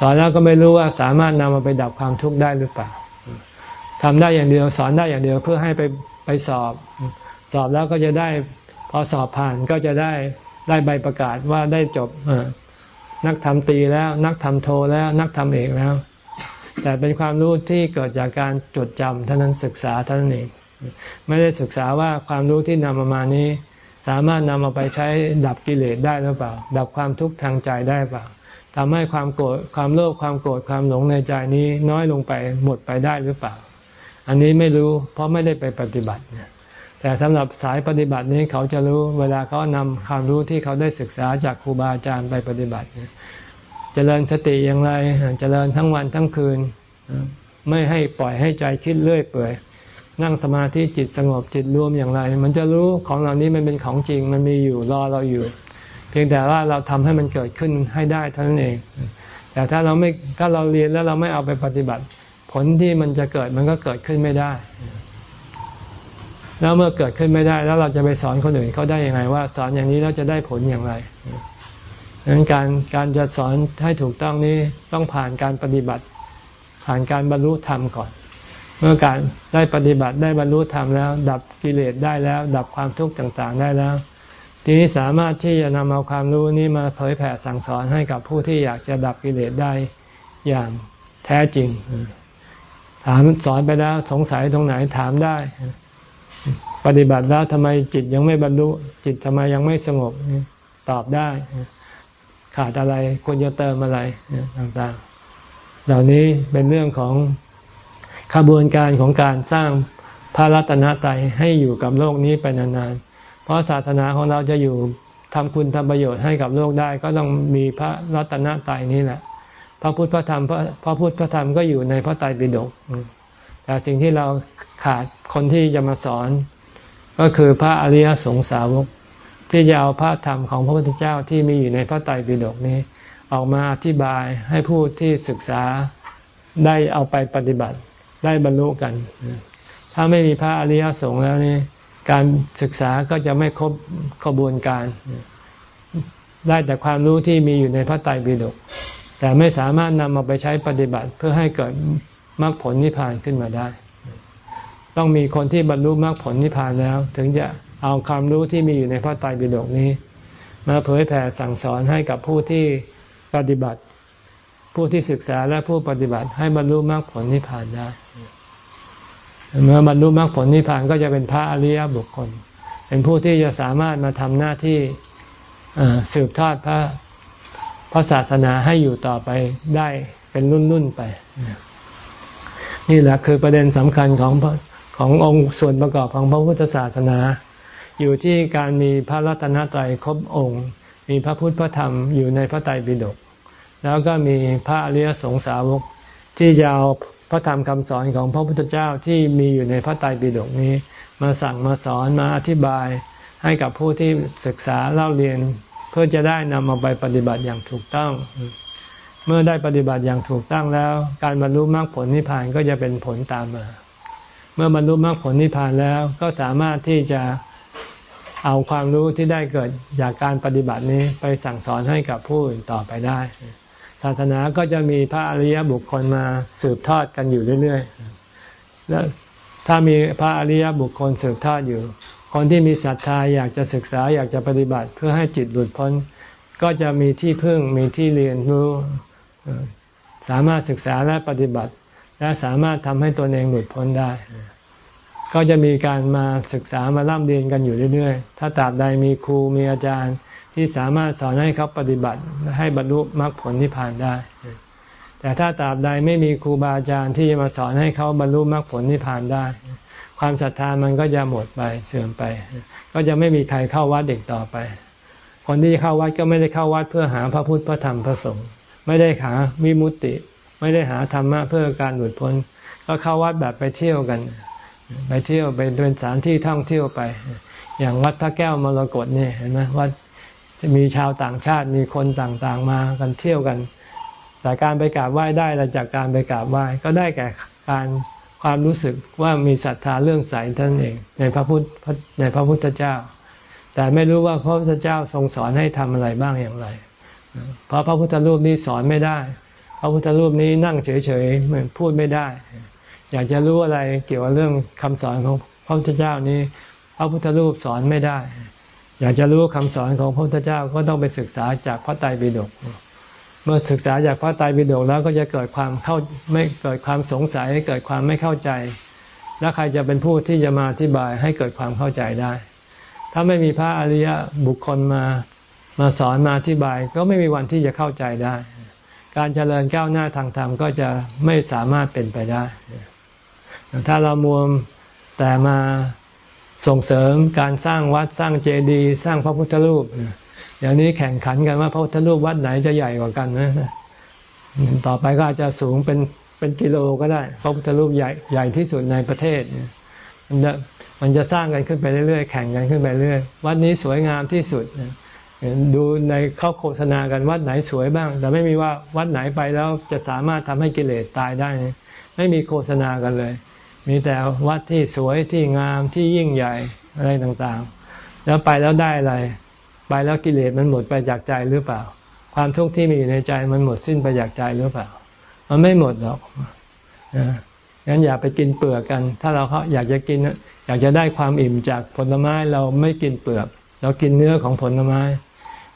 สอนแล้วก็ไม่รู้ว่าสามารถนำมาไปดับความทุกข์ได้หรือเปล่าทำได้อย่างเดียว สอนได้อย่างเดียวเพื่อให้ไปไปสอบ สอบแล้วก็จะได้ พอสอบผ่านก็จะได้ได้ใบประกาศว่าได้จบนักทำตีแล้ว นักทำโทแล้ว นักทำเอกแล้ว แต่เป็นความรู้ที่เกิดจากการจดจำท่านั้นศึกษาท่านเอง ไม่ได้ศึกษาว่าความรู้ที่นำมามานี้ สามารถนำมาไปใช้ดับกิเลสได้หรือเปล่า ดับความทุกข์ทางใจได้เปล่าทำให้ความโกรธความโลภความโกรธความหลงในใจนี้น้อยลงไปหมดไปได้หรือเปล่า อันนี้ไม่รู้เพราะไม่ได้ไปปฏิบัติเนี่ยแต่สำหรับสายปฏิบัตินี้เขาจะรู้เวลาเขานำความรู้ที่เขาได้ศึกษาจากครูบาอาจารย์ไปปฏิบัติจเจริญสติอย่างไรจเจริญทั้งวันทั้งคืน ไม่ให้ปล่อยให้ใจคิดเรื่อยเปื่อย นั่งสมาธิจิตสงบจิตรวมอย่างไร มันจะรู้ของเหล่านี้มันเป็นของจริง มันมีอยู่รอเราอยู่ เพียงแต่ว่าเราทำให้มันเกิดขึ้นให้ได้เท่านั้นเอง แต่ถ้าเราไม่ถ้าเราเรียนแล้วเราไม่เอาไปปฏิบัติ ผลที่มันจะเกิดมันก็เกิดขึ้นไม่ได้ แล้วเมื่อเกิดขึ้นไม่ได้ แล้วเราจะไปสอนคนอื่นเขาได้ยังไงว่า สอนอย่างนี้แล้วจะได้ผลอย่างไรดังนั้นการการจะสอนให้ถูกต้องนี้ต้องผ่านการปฏิบัติ ผ่านการบรรลุธรรมก่อน เมื่อการได้ปฏิบัติได้บรรลุธรรมแล้ว ดับกิเลสได้แล้ว ดับความทุกข์ต่างๆได้แล้ว ทีนี้สามารถที่จะนำเอาความรู้นี้มาเผยแผ่สั่งสอนให้กับผู้ที่อยากจะดับกิเลสได้อย่างแท้จริง ถามสอนไปแล้วสงสัยตรงไหนถามได้ ปฏิบัติแล้วทำไมจิตยังไม่บรรลุ จิตทำไมยังไม่สงบตอบได้ ขาดอะไรควรจะเติมอะไรต่างๆ เหล่านี้เป็นเรื่องของ ขบวนการของการสร้างพระรัตนตรัยให้อยู่กับโลกนี้ไปนานๆ เพราะศาสนาของเราจะอยู่ทำคุณทำประโยชน์ให้กับโลกได้ ก็ต้องมีพระรัตนตรัยนี้แหละ พระพุทธพระธรรมพระพระพุทธพระธรรมก็อยู่ในพระไตรปิฎกแต่สิ่งที่เราขาดคนที่จะมาสอน ก็คือพระอริยสงสาวกที่จะเอาพระธรรมของพระพุทธเจ้าที่มีอยู่ในพระไตรปิฎกนี้ ออกมาอธิบายให้ผู้ที่ศึกษาได้เอาไปปฏิบัติ ได้บรรลุกัน ถ้าไม่มีพระอริยสงฆ์แล้วนี่การศึกษาก็จะไม่ครบขบวนการ ได้แต่ความรู้ที่มีอยู่ในพระไตรปิฎกแต่ไม่สามารถนำมาไปใช้ปฏิบัติเพื่อให้เกิดมรรคผลนิพพานขึ้นมาได้ ต้องมีคนที่บรรลุมรรคผลนิพพานแล้ว ถึงจะเอาความรู้ที่มีอยู่ในพระไตรปิฎกนี้ มาเผยแผ่สั่งสอนให้กับผู้ที่ปฏิบัติ ผู้ที่ศึกษาและผู้ปฏิบัติให้บรรลุมรรคผลนิพพานได้เมื่อบรรลุมรรคผลนิพพานก็จะเป็นพระอริยบุคคล เป็นผู้ที่จะสามารถมาทำหน้าที่สืบทอดพระพระศาสนาให้อยู่ต่อไปได้เป็นรุ่นๆไป นี่แหละคือประเด็นสำคัญของขององค์ส่วนประกอบของพระพุทธศาสนา อยู่ที่การมีพระรัตนตรัยครบองค์ มีพระพุทธพระธรรมอยู่ในพระไตรปิฎก แล้วก็มีพระอริยสงสาวกที่จะเอาพระธรรมคำสอนของพระพุทธเจ้าที่มีอยู่ในพระไตรปิฎกนี้ มาสั่งมาสอนมาอธิบายให้กับผู้ที่ศึกษาเล่าเรียน เพื่อจะได้นำมาไปปฏิบัติอย่างถูกต้อง เมื่อได้ปฏิบัติอย่างถูกต้องแล้ว การบรรลุมรรคผลนิพพานก็จะเป็นผลตามมา เมื่อบรรลุมรรคผลนิพพานแล้วก็สามารถที่จะเอาความรู้ที่ได้เกิดจากการปฏิบัตินี้ไปสั่งสอนให้กับผู้อื่นต่อไปได้ ศาสนาก็จะมีพระอริยบุคคลมาสืบทอดกันอยู่เรื่อยๆ แล้วถ้ามีพระอริยบุคคลสืบทอดอยู่ คนที่มีศรัทธาอยากจะศึกษาอยากจะปฏิบัติเพื่อให้จิตหลุดพ้น ก็จะมีที่พึ่งมีที่เรียนรู้ สามารถศึกษาและปฏิบัติ และสามารถทำให้ตนเองหลุดพ้นได้ ก็จะมีการมาศึกษามาล่ำเรียนกันอยู่เรื่อยๆ ถ้าตราบใดมีครูมีอาจารย์ ที่สามารถสอนให้เขาปฏิบัติให้บรรลุมรรคผลนิพพานได้ แต่ถ้าตราบใดไม่มีครูบาอาจารย์ที่จะมาสอนให้เขาบรรลุมรรคผลนิพพานได้ ความศรัทธามันก็จะหมดไปเสื่อมไป ก็จะไม่มีใครเข้าวัดเด็กต่อไป คนที่เข้าวัดก็ไม่ได้เข้าวัดเพื่อหาพระพุทธพระธรรมพระสงฆ์ไม่ได้หาวิมุตติ ไม่ได้หาธรรมะเพื่อการหลุดพ้น ก็เข้าวัดแบบไปเที่ยวกัน ไปเที่ยวเป็นเป็นสถานที่ท่องเที่ยวไป อย่างวัดพระแก้วมรกตนี่เห็นไหมวัด มีชาวต่างชาติมีคนต่างๆมากันเที่ยวกัน แต่การไปกราบไหว้ได้เรจากการไปกราบไหว้ก็ได้แก่การความรู้สึกว่ามีศรัทธาเรื่องใสท่านเอง ในพระพุทธในพระพุทธเจ้า แต่ไม่รู้ว่าพระพุทธเจ้าทรงสอนให้ทำอะไรบ้างอย่างไร เพราะพระพุทธรูปนี้สอนไม่ได้ พระพุทธรูปนี้นั่งเฉยๆพูดไม่ได้ อยากจะรู้อะไรเกี่ยวกับเรื่องคำสอนของพระพุทธเจ้านี้ พระพุทธรูปสอนไม่ได้ อยากจะรู้คำสอนของพระพุทธเจ้าก็ต้องไปศึกษาจากพระไตรปิฎกเมื่อศึกษาจากพระไตรปิฎกแล้วก็จะเกิดความเข้าไม่เกิดความสงสัยเกิดความไม่เข้าใจ แล้วใครจะเป็นผู้ที่จะมาอธิบายให้เกิดความเข้าใจได้ ถ้าไม่มีพระอริยบุคคลมามาสอนมาอธิบาย ก็ไม่มีวันที่จะเข้าใจได้ การเจริญก้าวหน้าทางธรรมก็จะไม่สามารถเป็นไปได้ ถ้าเรามัวแต่มา ส่งเสริมการสร้างวัดสร้างเจดีย์สร้างพระพุทธรูปอย่างนี้แข่งขันกันว่าพระพุทธรูปวัดไหนจะใหญ่กว่ากันนะต่อไปก็อาจจะสูงเป็นเป็นกิโลก็ได้ พระพุทธรูปใหญ่ใหญ่ที่สุดในประเทศมันจะมันจะสร้างกันขึ้นไปเรื่อยๆแข่งกันขึ้นไปเรื่อยวัดนี้สวยงามที่สุดดูในเข้าโฆษณากันวัดไหนสวยบ้าง แต่ไม่มีว่าวัดไหนไปแล้วจะสามารถทำให้กิเลสตายได้ ไม่มีโฆษณากันเลย มีแต่วัดที่สวยที่งามที่ยิ่งใหญ่อะไรต่างๆ แล้วไปแล้วได้อะไร ไปแล้วกิเลสมันหมดไปจากใจหรือเปล่า ความทุกข์ที่มีอยู่ในใจมันหมดสิ้นไปจากใจหรือเปล่า มันไม่หมดหรอกงั้นอย่าไปกินเปลือกกัน ถ้าเราเขาอยากจะกินอยากจะได้ความอิ่มจากผลไม้เราไม่กินเปลือก เรากินเนื้อของผลไม้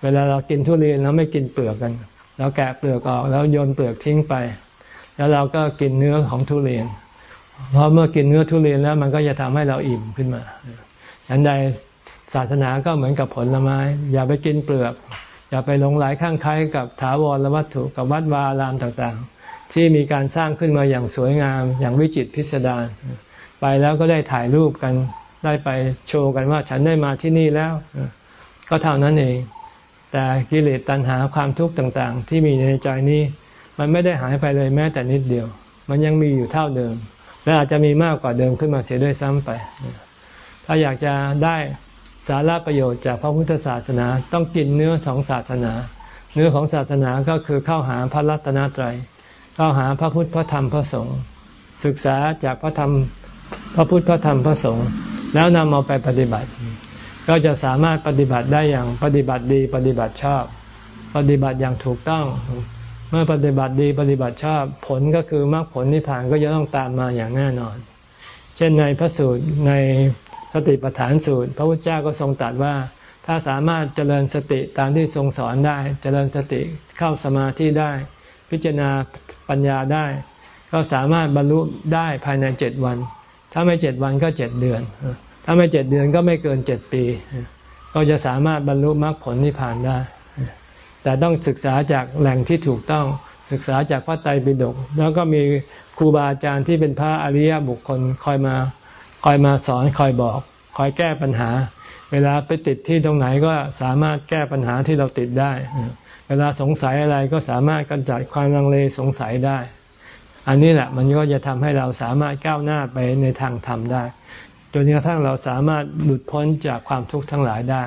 เวลาเรากินทุเรียนเราไม่กินเปลือกกันเราแกะเปลือกออกแล้วโยนเปลือกทิ้งไป แล้วเราก็กินเนื้อของทุเรียน เพราะเมื่อกินเนื้อทุเรียนแล้วมันก็จะทำให้เราอิ่มขึ้นมาฉันใดศาสนาก็เหมือนกับผลไม้ อย่าไปกินเปลือก อย่าไปหลงไหลข้างใครกับถาวรวัตถุกับวัดวาลามต่างๆ ที่มีการสร้างขึ้นมาอย่างสวยงามอย่างวิจิตรพิสดารไปแล้วก็ได้ถ่ายรูปกันได้ไปโชว์กันว่าฉันได้มาที่นี่แล้ว ก็เท่านั้นเอง แต่กิเลสตัณหาความทุกข์ต่างๆ ที่มีในใจนี้ มันไม่ได้หายไปเลยแม้แต่นิดเดียว มันยังมีอยู่เท่าเดิม และอาจจะมีมากกว่าเดิมขึ้นมาเสียด้วยซ้ำไป ถ้าอยากจะได้สาระประโยชน์จากพระพุทธศาสนา ต้องกินเนื้อสองศาสนา เนื้อของศาสนาก็คือเข้าหาพระรัตนตรัย เข้าหาพระพุทธพระธรรมพระสงฆ์ศึกษาจากพระธรรมพระพุทธพระธรรมพระสงฆ์แล้วนำเอาไปปฏิบัติ ก็จะสามารถปฏิบัติได้อย่างปฏิบัติดีปฏิบัติชอบ ปฏิบัติอย่างถูกต้อง เมื่อปฏิบัติดีปฏิบัติชอบผลก็คือมรรคผลนิพพานก็จะต้องตามมาอย่างแน่นอน เช่นในพระสูตรในสติปัฏฐานสูตร พระพุทธเจ้าก็ทรงตรัสว่า ถ้าสามารถเจริญสติตามที่ทรงสอนได้ เจริญสติเข้าสมาธิได้ พิจารณาปัญญาได้ ก็สามารถบรรลุได้ภายในเจ็ดวัน ถ้าไม่เจ็ดวันก็เจ็ดเดือน ถ้าไม่เจ็ดเดือนก็ไม่เกินเจ็ดปี ก็จะสามารถบรรลุมรรคผลนิพพานได้ แต่ต้องศึกษาจากแหล่งที่ถูกต้อง ศึกษาจากพระไตรปิฎกแล้วก็มีครูบาอาจารย์ที่เป็นพระอริยบุคคลคอยมาคอยมาสอนคอยบอก คอยแก้ปัญหา เวลาไปติดที่ตรงไหนก็สามารถแก้ปัญหาที่เราติดได้ เวลาสงสัยอะไรก็สามารถกำจัดความลังเลสงสัยได้ อันนี้แหละมันก็จะทำให้เราสามารถก้าวหน้าไปในทางธรรมได้จนกระทั่งเราสามารถหลุดพ้นจากความทุกข์ทั้งหลายได้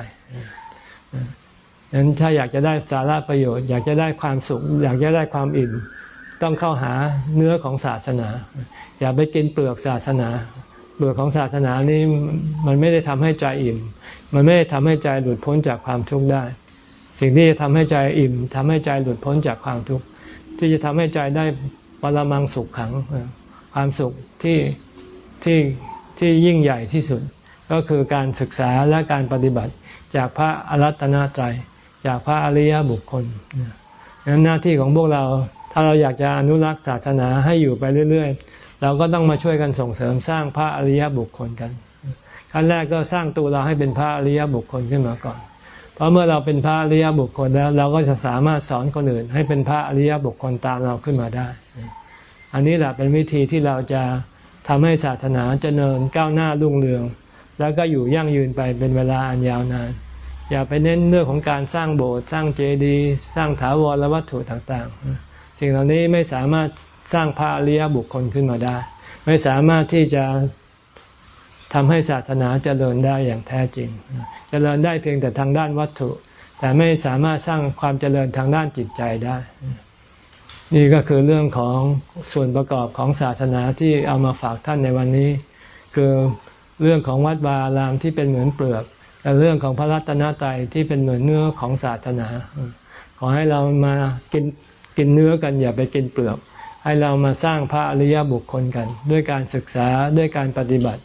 ดังนั้นถ้าอยากจะได้สาระประโยชน์ อยากจะได้ความสุข อยากจะได้ความอิ่ม ต้องเข้าหาเนื้อของศาสนา อย่าไปกินเปลือกศาสนา เปลือกของศาสนานี้มันไม่ได้ทำให้ใจอิ่ม มันไม่ได้ทำให้ใจหลุดพ้นจากความทุกข์ได้ สิ่งที่จะทำให้ใจอิ่มทำให้ใจหลุดพ้นจากความทุกข์ที่จะทำให้ใจได้ปรมังสุขขัง ความสุขที่ที่ที่ยิ่งใหญ่ที่สุด ก็คือการศึกษาและการปฏิบัติจากพระอรัตนตรัย จากพระอริยบุคคลนั้นหน้าที่ของพวกเรา ถ้าเราอยากจะอนุรักษ์ศาสนาให้อยู่ไปเรื่อย ๆ เราก็ต้องมาช่วยกันส่งเสริมสร้างพระอริยบุคคลกัน ขั้นแรกก็สร้างตัวเราให้เป็นพระอริยบุคคลขึ้นมาก่อน เพราะเมื่อเราเป็นพระอริยบุคคลแล้ว เราก็จะสามารถสอนคนอื่น ให้เป็นพระอริยบุคคลตามเราขึ้นมาได้ อันนี้แหละเป็นวิธีที่เราจะทำให้ศาสนาเจริญก้าวหน้ารุ่งเรือง แล้วก็อยู่ยั่งยืนไปเป็นเวลาอันยาวนาน อย่าไปเน้นเรื่องของการสร้างโบสถ์สร้างเจดีย์สร้างถาวรและวัตถุต่างๆ สิ่งเหล่านี้ไม่สามารถสร้างพระอริยบุคคลขึ้นมาได้ ไม่สามารถที่จะทำให้ศาสนาเจริญได้อย่างแท้จริงเจริญได้เพียงแต่ทางด้านวัตถุ แต่ไม่สามารถสร้างความเจริญทางด้านจิตใจได้ นี่ก็คือเรื่องของส่วนประกอบของศาสนาที่เอามาฝากท่านในวันนี้ คือเรื่องของวัดวาลามที่เป็นเหมือนเปลือก และเรื่องของพระรัตนตรัยที่เป็นเหมือนเนื้อของศาสนา ขอให้เรามากินกินเนื้อกันอย่าไปกินเปลือก ให้เรามาสร้างพระอริยบุคคลกัน ด้วยการศึกษาด้วยการปฏิบัติ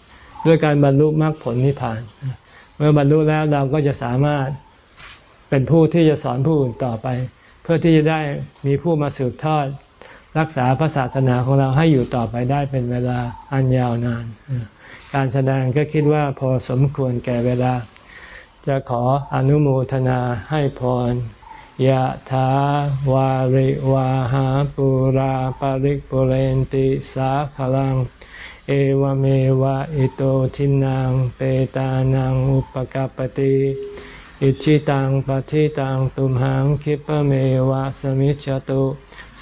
ด้วยการบรรลุมรรคผลนิพพาน เมื่อบรรลุแล้วเราก็จะสามารถเป็นผู้ที่จะสอนผู้อื่นต่อไป เพื่อที่จะได้มีผู้มาสืบทอด รักษาพระศาสนาของเราให้อยู่ต่อไปได้เป็นเวลาอันยาวนาน การแสดงก็คิดว่าพอสมควรแก่เวลา จะขออนุโมทนาให้พรยะถาวาริวาหาปุราปาริกปุเรนติสาขลัง เอวเมวะอิโตทินังเปตานังอุปกปติอิชิตังปฏิตังตุมหังคิปเมวะสมิจฉตุ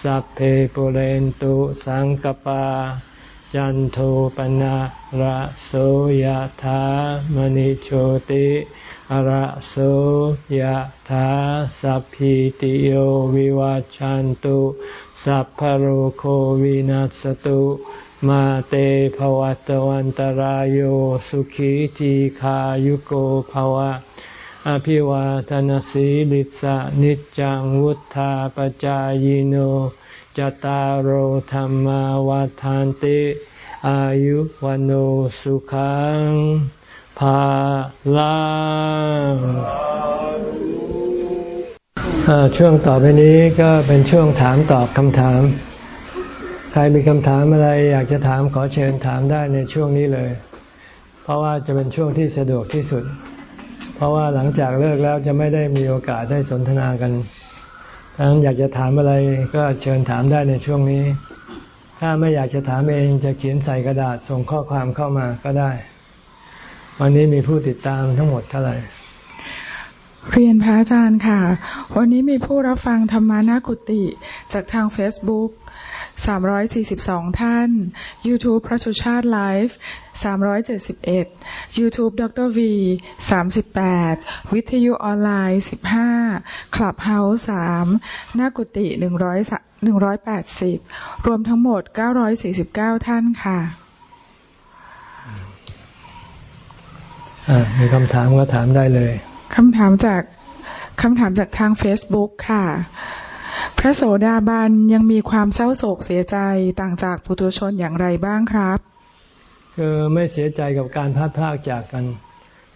สัพเพปุเรนตุสังกปา จันโทปนะระโสยธามณิโชติ ระโสยธาสัพพิติโยวิวัจจันตุสัพพโรโควินัสตุมาเตภวัตวันตารโยสุขีทีขายุโกภวะ อภิวาทนสีลิสะนิจังวุธาปจายโนจตารโธรรมวาทานติ อายุวันโอสุขัง ภาลังช่วงต่อไปนี้ก็เป็นช่วงถามตอบคำถาม ใครมีคำถามอะไรอยากจะถามขอเชิญถามได้ในช่วงนี้เลย เพราะว่าจะเป็นช่วงที่สะดวกที่สุด เพราะว่าหลังจากเลิกแล้วจะไม่ได้มีโอกาสได้สนทนากันดังนั้นอยากจะถามอะไรก็เชิญถามได้ในช่วงนี้ ถ้าไม่อยากจะถามเองจะเขียนใส่กระดาษส่งข้อความเข้ามาก็ได้ วันนี้มีผู้ติดตามทั้งหมดเท่าไหร่ เรียนพระอาจารย์ค่ะ วันนี้มีผู้รับฟังธรรมานากุติจากทาง Facebook 342 ท่าน YouTube พระสุชาติไลฟ์371 YouTube ดร V 38 วิทยุออนไลน์ 15 Clubhouse 3นากุติ100 180 รวมทั้งหมด 949 ท่านค่ะ มีคำถามก็ถามได้เลยคำถามจากคำถามจากทาง Facebook ค่ะ พระโสดาบันยังมีความเศร้าโศกเสียใจต่างจากปุถุชนอย่างไรบ้างครับ คือไม่เสียใจกับการพัดพากจากกัน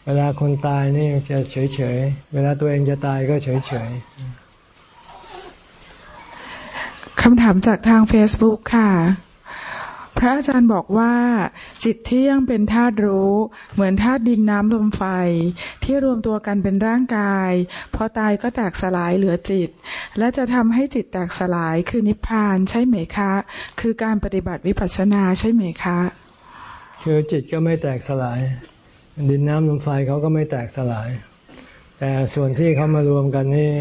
เวลาคนตายนี่จะเฉยเฉยเวลาตัวเองจะตายก็เฉยเฉยคำถามจากทาง Facebook ค่ะ พระอาจารย์บอกว่า จิตที่ยังเป็นธาตุรู้ เหมือนธาตุดินน้ำลมไฟ ที่รวมตัวกันเป็นร่างกาย พอตายก็แตกสลายเหลือจิต และจะทำให้จิตแตกสลายคือนิพพานใช่ไหมคะ คือการปฏิบัติวิปัสสนาใช่ไหมคะ คือจิตก็ไม่แตกสลาย ดินน้ำลมไฟเขาก็ไม่แตกสลาย แต่ส่วนที่เขามารวมกันนี่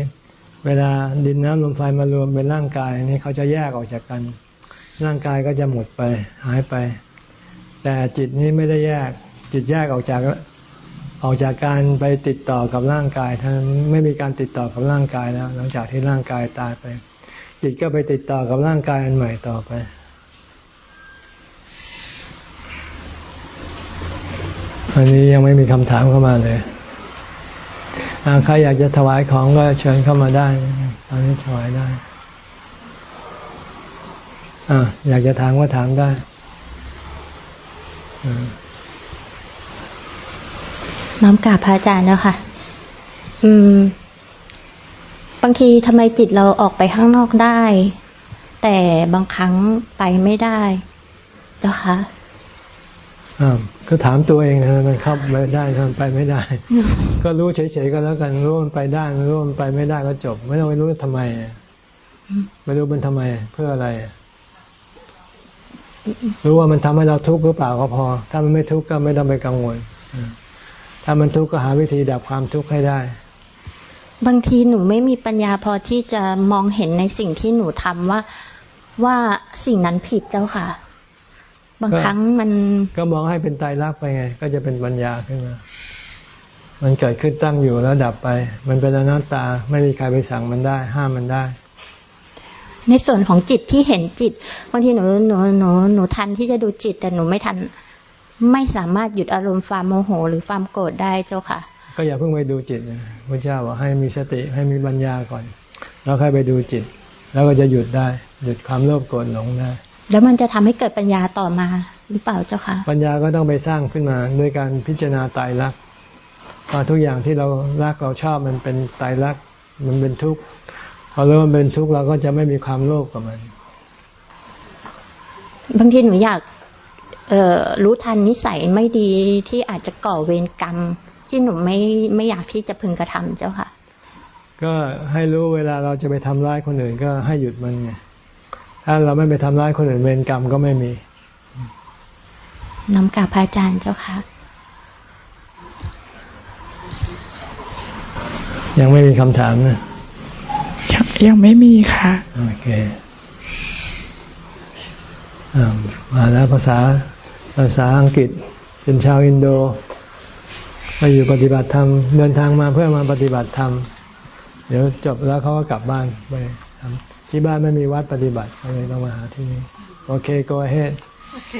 เวลาดินน้ำลมไฟมารวมเป็นร่างกายนี่เขาจะแยกออกจากกัน ร่างกายก็จะหมดไปหายไป แต่จิตนี้ไม่ได้แยก จิตแยกออกจากออกจากการไปติดต่อกับร่างกายท่านไม่มีการติดต่อกับร่างกายแล้ว หลังจากที่ร่างกายตายไป จิตก็ไปติดต่อกับร่างกายอันใหม่ต่อไป อันนี้ยังไม่มีคำถามเข้ามาเลยใครอยากจะถวายของก็เชิญเข้ามาได้ ตอนนี้ถวายได้ อ่าอยากจะถามก็ถามได้น้อมกราบพระอาจารย์แล้วค่ะ อืม บางทีทำไมจิตเราออกไปข้างนอกได้ แต่บางครั้งไปไม่ได้เจ้าคะอ่าก็ถามตัวเองนะมันเข้าไปได้มันไปไม่ได้ ก็รู้เฉยๆก็แล้วกันรู้มันไปได้รู้มันไปไม่ได้ก็จบ ไม่ต้องไปรู้ทำไมไม่รู้มันทำไม เพื่ออะไร รู้ว่ามันทำให้เราทุกข์หรือเปล่าก็พอ ถ้ามันไม่ทุกข์ก็ไม่ต้องไปกังวล ถ้ามันทุกข์ก็หาวิธีดับความทุกข์ให้ได้ บางทีหนูไม่มีปัญญาพอที่จะมองเห็นในสิ่งที่หนูทำว่าว่าสิ่งนั้นผิดเจ้าค่ะ บางครั้งมัน ก็มองให้เป็นตายรักไปไง ก็จะเป็นปัญญาขึ้นมา มันเกิดขึ้นตั้งอยู่แล้วดับไป มันเป็นอนัตตา ไม่มีใครไปสั่งมันได้ ห้ามมันได้ ในส่วนของจิตที่เห็นจิตบางทีหนูหนูหนูหนูทันที่จะดูจิต แต่หนูไม่ทัน ไม่สามารถหยุดอารมณ์ความโมโห หรือความโกรธได้เจ้าค่ะ ก็อย่าเพิ่งไปดูจิตนะพระเจ้าบอกให้มีสติให้มีปัญญาก่อน แล้วค่อยไปดูจิต แล้วก็จะหยุดได้ หยุดความโลภโกรธหลงได้แล้วมันจะทำให้เกิดปัญญาต่อมาหรือเปล่าเจ้าค่ะ ปัญญาก็ต้องไปสร้างขึ้นมาด้วยการพิจารณาตายรักว่าทุกอย่างที่เรารักเราชอบมันเป็นตายรักมันเป็นทุกข์ พอรู้ว่าเป็นทุกข์เราก็จะไม่มีความโลภกับมัน บางทีหนูอยากเอ่อรู้ทันนิสัยไม่ดีที่อาจจะก่อเวรกรรม ที่หนูไม่ไม่อยากที่จะพึงกระทำเจ้าค่ะ ก็ให้รู้เวลาเราจะไปทำร้ายคนอื่นก็ให้หยุดมันไงถ้าเราไม่ไปทำร้ายคนอื่นเวรกรรมก็ไม่มีน้ำกาพระอาจารย์เจ้าค่ะ ยังไม่มีคำถามนะ ยังไม่มีค่ะ โอเคมาแล้วภาษาภาษาอังกฤษเป็นชาวอินโดมาอยู่ปฏิบัติธรรมเดินทางมาเพื่อมาปฏิบัติธรรมเดี๋ยวจบแล้วเขาก็กลับบ้านไปที่บ้านไม่มีวัดปฏิบัติเลยต้องมาหาที่นี่โอเค go ahead โอเค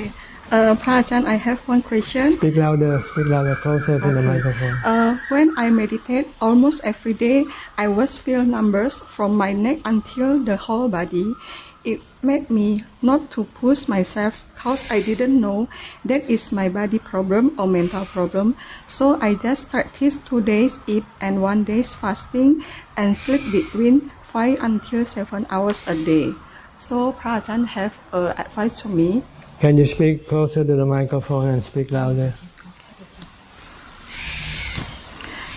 Uh, Prajan, I have one question. Speak louder, speak louder, closer to okay. the microphone. Uh, when I meditate almost every day, I was feel numbers from my neck until the whole body. it made me not to push myself cause I didn't know that is my body problem or mental problem. So I just practice two days eat and one days fasting and sleep between five until seven hours a day. So Prajan have uh, advice to me. Can you speak closer to the microphone and speak louder?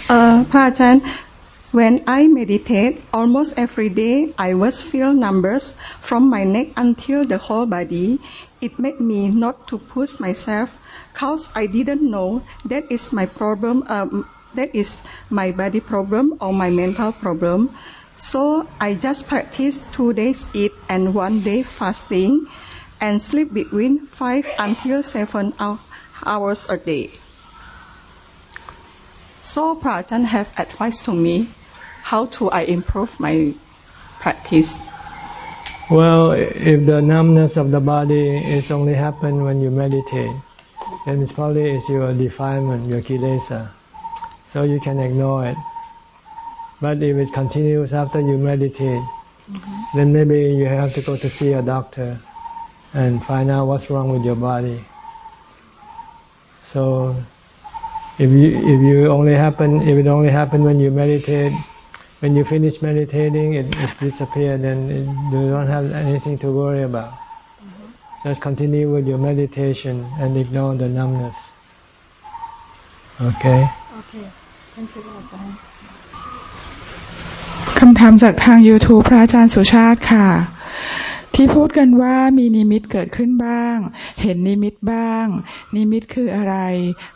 Uh, Prajan, when I meditate, almost every day I was feel numbers from my neck until the whole body. It made me not to push myself cause I didn't know that is my problem, um, that is my body problem or my mental problem. So I just practice two days eat and one day fasting and sleep between five until seven hours a day. So Prajan have advice to me how to I improve my practice. Well, if the numbness of the body is only happen when you meditate, then it's probably is your defilement, your kilesa. So you can ignore it. But if it continues after you meditate, mm-hmm. then maybe you have to go to see a doctor and find out what's wrong with your body. So if you if you only happen if it only happen when you meditate, when you finish meditating, it, it disappears, then it, you don't have anything to worry about. Mm-hmm. Just continue with your meditation and ignore the numbness. Okay. Okay. Thank you, คำถามจากทาง YouTube พระอาจารย์สุชาติค่ะ ที่พูดกันว่ามีนิมิตเกิดขึ้นบ้าง เห็นนิมิตบ้าง นิมิตคืออะไร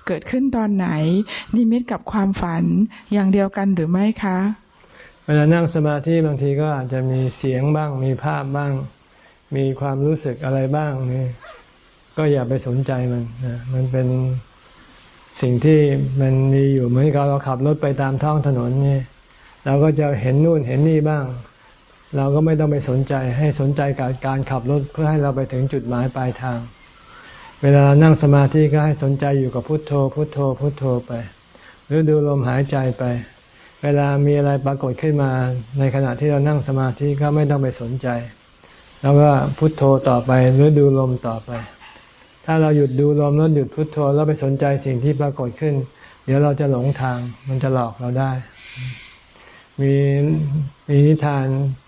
เกิดขึ้นตอนไหน นิมิตกับความฝันอย่างเดียวกันหรือไม่คะ เวลานั่งสมาธิบางทีก็อาจจะมีเสียงบ้าง มีภาพบ้าง มีความรู้สึกอะไรบ้างนี่ก็อย่าไปสนใจมันนะมันเป็นสิ่งที่มันมีอยู่เหมือนกับเราขับรถไปตามท้องถนนนี่เราก็จะเห็นนู่นเห็นนี่บ้าง เราก็ไม่ต้องไปสนใจให้สนใจกับการขับรถเพื่อให้เราไปถึงจุดหมายปลายทาง เวลานั่งสมาธิก็ให้สนใจอยู่กับพุทโธ พุทโธ พุทโธไป หรือดูลมหายใจไป เวลามีอะไรปรากฏขึ้นมา ในขณะที่เรานั่งสมาธิก็ไม่ต้องไปสนใจ แล้วก็พุทโธต่อไปหรือดูลมต่อไป ถ้าเราหยุดดูลมแล้วหยุดพุทโธแล้วไปสนใจสิ่งที่ปรากฏขึ้น เดี๋ยวเราจะหลงทางมันจะหลอกเราได้ มีมีนิทาน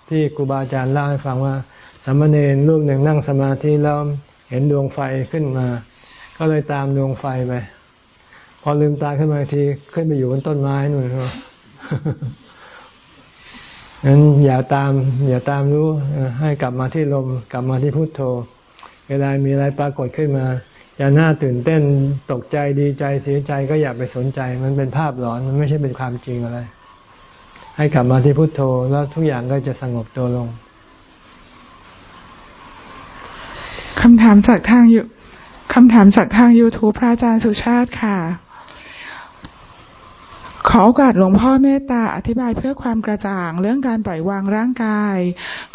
ที่ครูบาอาจารย์เล่าให้ฟังว่าสามเณรรูปหนึ่งนั่งสมาธิแล้วเห็นดวงไฟขึ้นมา ก็เลยตามดวงไฟไป พอลืมตาขึ้นมาทีขึ้นไปอยู่บนต้นไม้นู่นครับงั้นอย่าตาม อย่าตามรู้ให้กลับมาที่ลมกลับมาที่พุโทโธ เวลามีอะไรปรากฏขึ้นมา อย่าหน้าตื่นเต้นตกใจดีใจเสียใจก็อย่าไปสนใจ มันเป็นภาพหลอนมันไม่ใช่เป็นความจริงอะไร ให้กลับมาที่พุทโธแล้วทุกอย่างก็จะสงบตัวลงคำถามจากทางยูคำถามจากทาง YouTube พระอาจารย์สุชาติค่ะ ขอโอกาสหลวงพ่อเมตตาอธิบายเพื่อความกระจ่าง เรื่องการปล่อยวางร่างกาย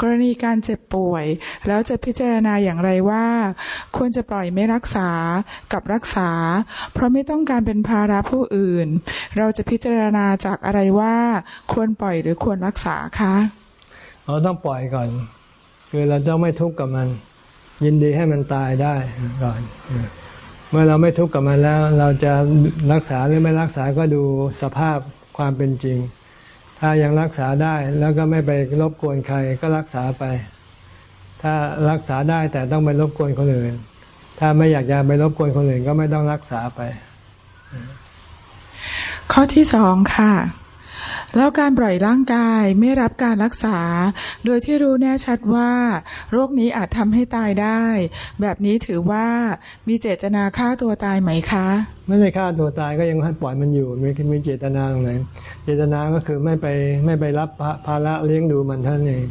กรณีการเจ็บป่วย แล้วจะพิจารณาอย่างไรว่า ควรจะปล่อยไม่รักษากับรักษา เพราะไม่ต้องการเป็นภาระผู้อื่น เราจะพิจารณาจากอะไรว่า ควรปล่อยหรือควรรักษาคะเราต้องปล่อยก่อน คือเราต้องไม่ทุกข์กับมัน ยินดีให้มันตายได้ก่อน มื่อเราไม่ทุกข์กับมันแล้ว เราจะรักษาหรือไม่รักษาก็ดูสภาพความเป็นจริง ถ้ายังรักษาได้แล้วก็ไม่ไปรบกวนใครก็รักษาไป ถ้ารักษาได้แต่ต้องไปรบกวนคนอื่น ถ้าไม่อยากจะไปรบกวนคนอื่นก็ไม่ต้องรักษาไป ข้อที่สองค่ะ แล้วการปล่อยร่างกายไม่รับการรักษา โดยที่รู้แน่ชัดว่า โรคนี้อาจทำให้ตายได้ แบบนี้ถือว่ามีเจตนาฆ่าตัวตายไหมคะ ไม่ได้ฆ่าตัวตายก็ยังให้ปล่อยมันอยู่ไมีมีเจตนาตรงไหนเจตนาก็คือไม่ไปไม่ไปรับภาระเลี้ยงดูมันท่านเอง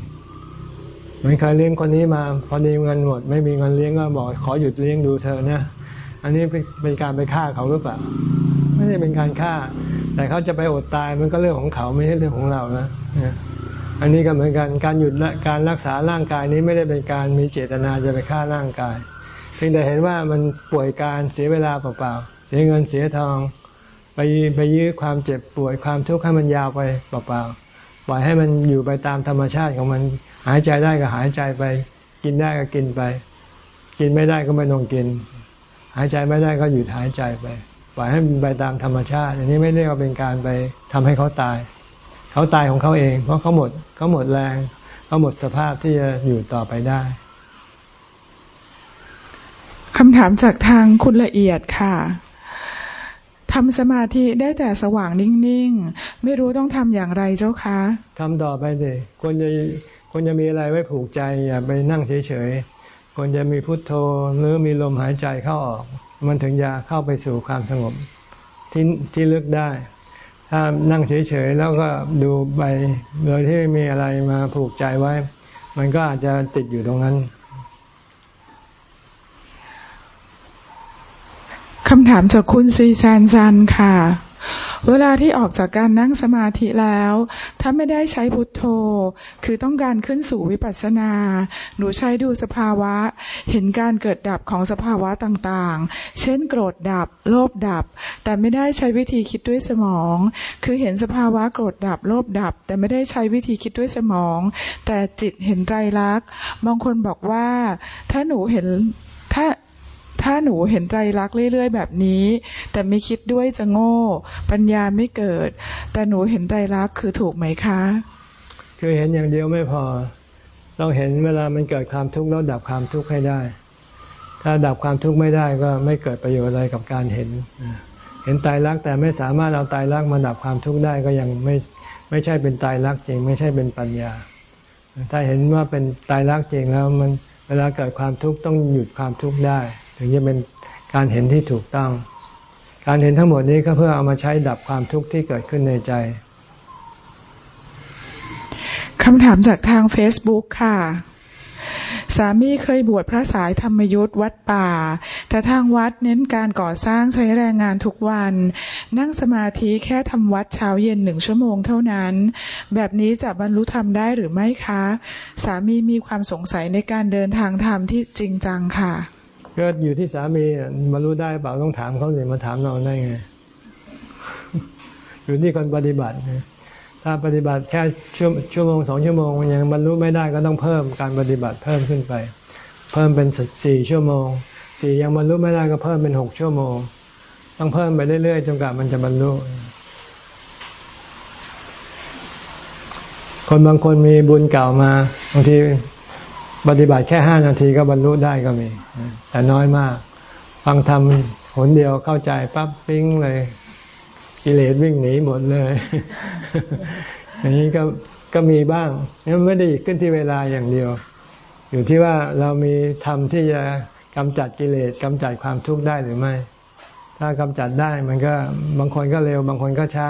เหมือนใครเลี้ยงคนนี้มา พอดีเงินหมด ไม่มีเงินเลี้ยงก็บอกขอหยุดเลี้ยงดูเธอนะ อันนี้เป็นการไปฆ่าเขาหรือเปล่า ไม่ได้เป็นการฆ่า แต่เขาจะไปอดตายมันก็เรื่องของเขาไม่ใช่เรื่องของเรานะอันนี้ก็เหมือนกันการหยุดการรักษาร่างกายนี้ไม่ได้เป็นการมีเจตนาจะไปฆ่าร่างกาย เพียงแต่เห็นว่ามันป่วยการเสียเวลาเปล่าๆเสียเงินเสียทอง ไปไปยื้อความเจ็บป่วยความทุกข์ให้มันยาวไปเปล่าๆปล่อยให้มันอยู่ไปตามธรรมชาติของมันหายใจได้ก็หายใจไป กินได้ก็กินไป กินไม่ได้ก็ไม่ต้องกิน หายใจไม่ได้ก็หยุดหายใจไปปล่อยให้มันไปตามธรรมชาติ อันนี้ไม่เรียกว่าเป็นการไปทำให้เขาตาย เขาตายของเขาเอง เพราะเขาหมดเขาหมดแรงเขาหมดสภาพที่จะอยู่ต่อไปได้คำถามจากทางคุณละเอียดค่ะทำสมาธิได้แต่สว่างนิ่งๆ ไม่รู้ต้องทำอย่างไรเจ้าคะทำต่อไปเลยควรจะควรจะมีอะไรไว้ผูกใจ อย่าไปนั่งเฉยๆ ควรจะมีพุทโธหรือมีลมหายใจเข้าออก มันถึงจะเข้าไปสู่ความสงบที่ที่ลึกได้ ถ้านั่งเฉยๆแล้วก็ดูไปโดยที่ไม่มีอะไรมาผูกใจไว้ มันก็อาจจะติดอยู่ตรงนั้นคำถามจากคุณซีแซนซันค่ะ เวลาที่ออกจากการนั่งสมาธิแล้ว ถ้าไม่ได้ใช้พุทโธ คือต้องการขึ้นสู่วิปัสสนา หนูใช้ดูสภาวะ เห็นการเกิดดับของสภาวะต่างๆ เช่นโกรธดับ โลภดับ แต่ไม่ได้ใช้วิธีคิดด้วยสมอง คือเห็นสภาวะโกรธดับ โลภดับ แต่ไม่ได้ใช้วิธีคิดด้วยสมอง แต่จิตเห็นไตรลักษณ์ บางคนบอกว่า ถ้าหนูเห็นถ้า ถ้าหนูเห็นใจรักเรื่อยๆ แบบนี้ แต่ไม่คิดด้วยจะโง่ ปัญญาไม่เกิด แต่หนูเห็นใจรักคือถูกไหมคะ คือเห็นอย่างเดียวไม่พอ ต้องเห็นเวลามันเกิดความทุกข์แล้วดับความทุกข์ให้ได้ ถ้าดับความทุกข์ไม่ได้ก็ไม่เกิดประโยชน์อะไรกับการเห็น เห็นตายรักแต่ไม่สามารถเอาตายรักมาดับความทุกข์ได้ก็ยังไม่ไม่ใช่เป็นตายรักจริง ไม่ใช่เป็นปัญญา ถ้าเห็นว่าเป็นตายรักจริงแล้วมันเวลาเกิดความทุกข์ต้องหยุดความทุกข์ได้ ถึงจะเป็นการเห็นที่ถูกต้อง การเห็นทั้งหมดนี้ก็เพื่อเอามาใช้ดับความทุกข์ที่เกิดขึ้นในใจคำถามจากทาง Facebook ค่ะ สามีเคยบวชพระสายธรรมยุทธวัดป่า แต่ทางวัดเน้นการก่อสร้างใช้แรงงานทุกวัน นั่งสมาธิแค่ทำวัดเช้าเย็นหนึ่งชั่วโมงเท่านั้น แบบนี้จะบรรลุธรรมได้หรือไม่คะ สามีมีความสงสัยในการเดินทางธรรมที่จริงจังค่ะ ก็อยู่ที่สามีมารู้ได้เปล่าต้องถามเขาเลยมาถามเราได้ไง อยู่ที่คนปฏิบัติถ้าปฏิบัติแค่ชั่วชั่วโมงสองชั่วโมงยังบรรลุไม่ได้ก็ต้องเพิ่มการปฏิบัติเพิ่มขึ้นไป เพิ่มเป็นสี่ชั่วโมงสี่ยังบรรลุไม่ได้ก็เพิ่มเป็นหกชั่วโมง ต้องเพิ่มไปเรื่อยๆจนกว่ามันจะบรรลุคนบางคนมีบุญเก่ามาบางที ปฏิบัติแค่ห้านาทีก็บรรลุได้ก็มี แต่น้อยมาก ฟังทำหนเดียวเข้าใจปั๊บปิ้งเลย กิเลสวิ่งหนีหมดเลย อย่างนี้ก็ก็มีบ้างนี่ไม่ได้ขึ้นที่เวลาอย่างเดียว อยู่ที่ว่าเรามีธรรมที่จะกำจัดกิเลสกำจัดความทุกข์ได้หรือไม่ ถ้ากำจัดได้มันก็บางคนก็เร็ว บางคนก็ช้า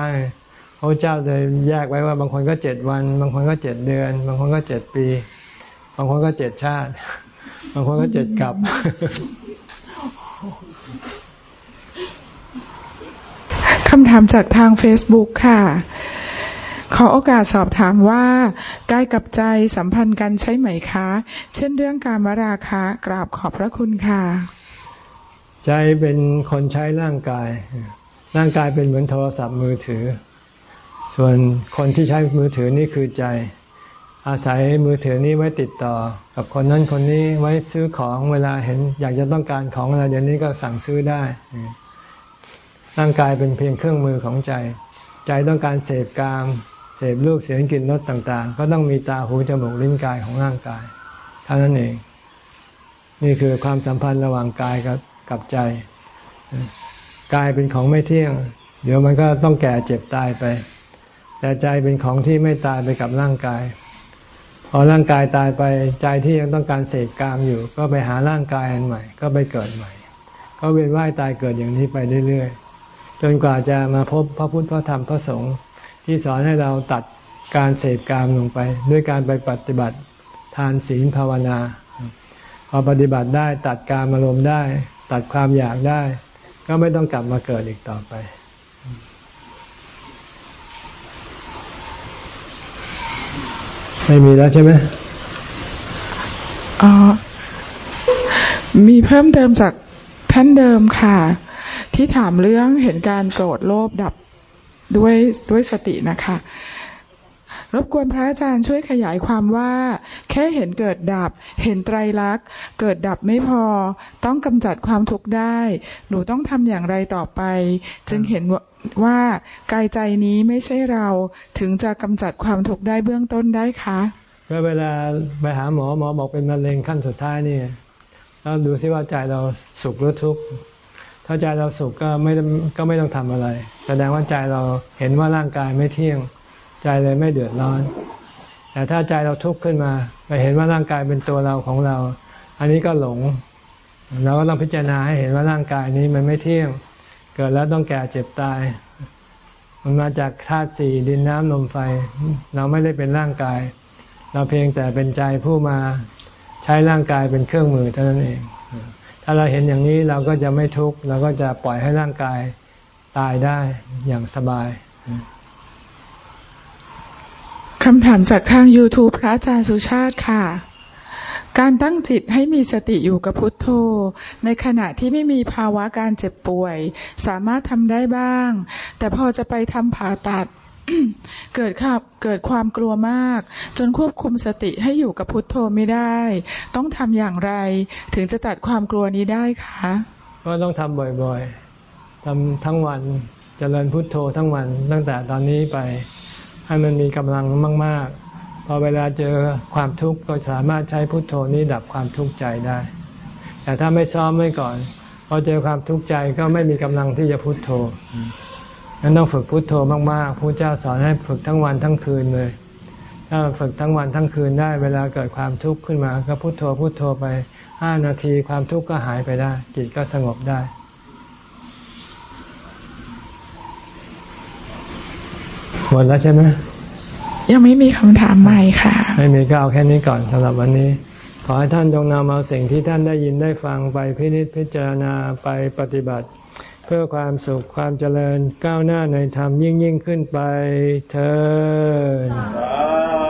พระเจ้าเลยแยกไว้ว่าบางคนก็เจ็ดวัน บางคนก็เจ็ดเดือน บางคนก็เจ็ดปี บางคนก็เจ็ดชาติ บางคนก็เจ็ดกลับ คำถามจากทาง Facebook ค่ะ ขอโอกาสสอบถามว่ากายกับใจสัมพันธ์กันใช่ไหมคะ เช่นเรื่องการมราคะกราบขอบพระคุณค่ะ ใจเป็นคนใช้ร่างกาย ร่างกายเป็นเหมือนโทรศัพท์มือถือ ส่วนคนที่ใช้มือถือนี่คือใจ อาศัยมือถือนี้ไว้ติดต่อ กับคนนั้นคนนี้ไว้ซื้อของเวลาเห็น อยากจะต้องการของอะไรเดี๋ยวนี้ก็สั่งซื้อได้ ร่างกายเป็นเพียงเครื่องมือของใจ ใจต้องการเสพกามเสพรูปเสียงกลิ่นรสต่างๆ ก็ต้องมีตาหูจมูกลิ้นกายของร่างกายเท่านั้นเอง นี่คือความสัมพันธ์ระหว่างกายกับกับใจ กายเป็นของไม่เที่ยง เดี๋ยวมันก็ต้องแก่เจ็บตายไป แต่ใจเป็นของที่ไม่ตายไปกับร่างกาย พอร่างกายตายไปใจที่ยังต้องการเสกกามอยู่ ก็ไปหาร่างกายอันใหม่ ก็ไปเกิดใหม่ ก็เวียนว่ายตายเกิดอย่างนี้ไปเรื่อยๆ จนกว่าจะมาพบพระพุทธพระธรรมพระสงฆ์ที่สอนให้เราตัดการเสพกามลงไป ด้วยการไปปฏิบัติทานศีลภาวนา พอปฏิบัติได้ตัดการอารมณ์ได้ ตัดความอยากได้ ก็ไม่ต้องกลับมาเกิดอีกต่อไป ไม่มีแล้วใช่ไหมอ๋อมีเพิ่มเติมจากท่านเดิมค่ะ ที่ถามเรื่องเห็นการโกรธโลภดับด้วยด้วยสตินะคะ รบกวนพระอาจารย์ช่วยขยายความว่า แค่เห็นเกิดดับ เห็นไตรลักษณ์ เกิดดับไม่พอ ต้องกำจัดความทุกข์ได้ หนูต้องทำอย่างไรต่อไป จึงเห็นว่ากายใจนี้ไม่ใช่เราถึงจะกำจัดความทุกข์ได้เบื้องต้นได้คะก็เวลาไปหาหมอหมอบอกเป็นมะเร็งขั้นสุดท้ายนี่แล้วดูซิว่าใจเราสุขหรือทุกข์ถ้าใจเราสุขก็ไม่ก็ไม่ต้องทำอะไร แสดงว่าใจเราเห็นว่าร่างกายไม่เที่ยง ใจเลยไม่เดือดร้อน แต่ถ้าใจเราทุกข์ขึ้นมา ไปเห็นว่าร่างกายเป็นตัวเราของเรา อันนี้ก็หลง เราก็ต้องพิจารณาให้เห็นว่าร่างกายนี้มันไม่เที่ยง เกิดแล้วต้องแก่เจ็บตาย มันมาจากธาตุสี่ดินน้ำลมไฟ เราไม่ได้เป็นร่างกาย เราเพียงแต่เป็นใจผู้มาใช้ร่างกายเป็นเครื่องมือเท่านั้นเอง ถ้าเราเห็นอย่างนี้เราก็จะไม่ทุกข์ เราก็จะปล่อยให้ร่างกายตายได้อย่างสบาย คำถามจากทาง YouTube พระอาจารย์สุชาติค่ะ การตั้งจิตให้มีสติอยู่กับพุทโธ ในขณะที่ไม่มีภาวะการเจ็บป่วย สามารถทำได้บ้าง แต่พอจะไปทำผ่าตัดเกิดขับเกิดความกลัวมาก จนควบคุมสติให้อยู่กับพุทโธไม่ได้ ต้องทำอย่างไร ถึงจะตัดความกลัวนี้ได้คะก็ต้องทำบ่อยๆทำทั้งวันจเจริญพุทโธทั้งวันตั้งแต่ตอนนี้ไป ให้มันมีกำลังมาก ๆ พอเวลาเจอความทุกข์ก็สามารถใช้พุทโธนี้ดับความทุกข์ใจได้ แต่ถ้าไม่ซ้อมไว้ก่อนพอเจอความทุกข์ใจก็ไม่มีกำลังที่จะพุทโธนั้นต้องฝึกพุทโธมากๆพระเจ้าสอนให้ฝึกทั้งวันทั้งคืนเลย ถ้าฝึกทั้งวันทั้งคืนได้ เวลาเกิดความทุกข์ขึ้นมา ก็พุทโธพุทโธไปห้านาทีความทุกข์ก็หายไปได้ จิตก็สงบได้ หมดแล้วใช่ไหมยังไม่มีคำถามใหม่ค่ะ ไม่มีก็เอาแค่นี้ก่อนสำหรับวันนี้ ขอให้ท่านจงนำเอาสิ่งที่ท่านได้ยินได้ฟังไปพินิจพิจารณาไปปฏิบัติ เพื่อความสุขความเจริญก้าวหน้าในธรรมยิ่งยิ่งขึ้นไปเธอ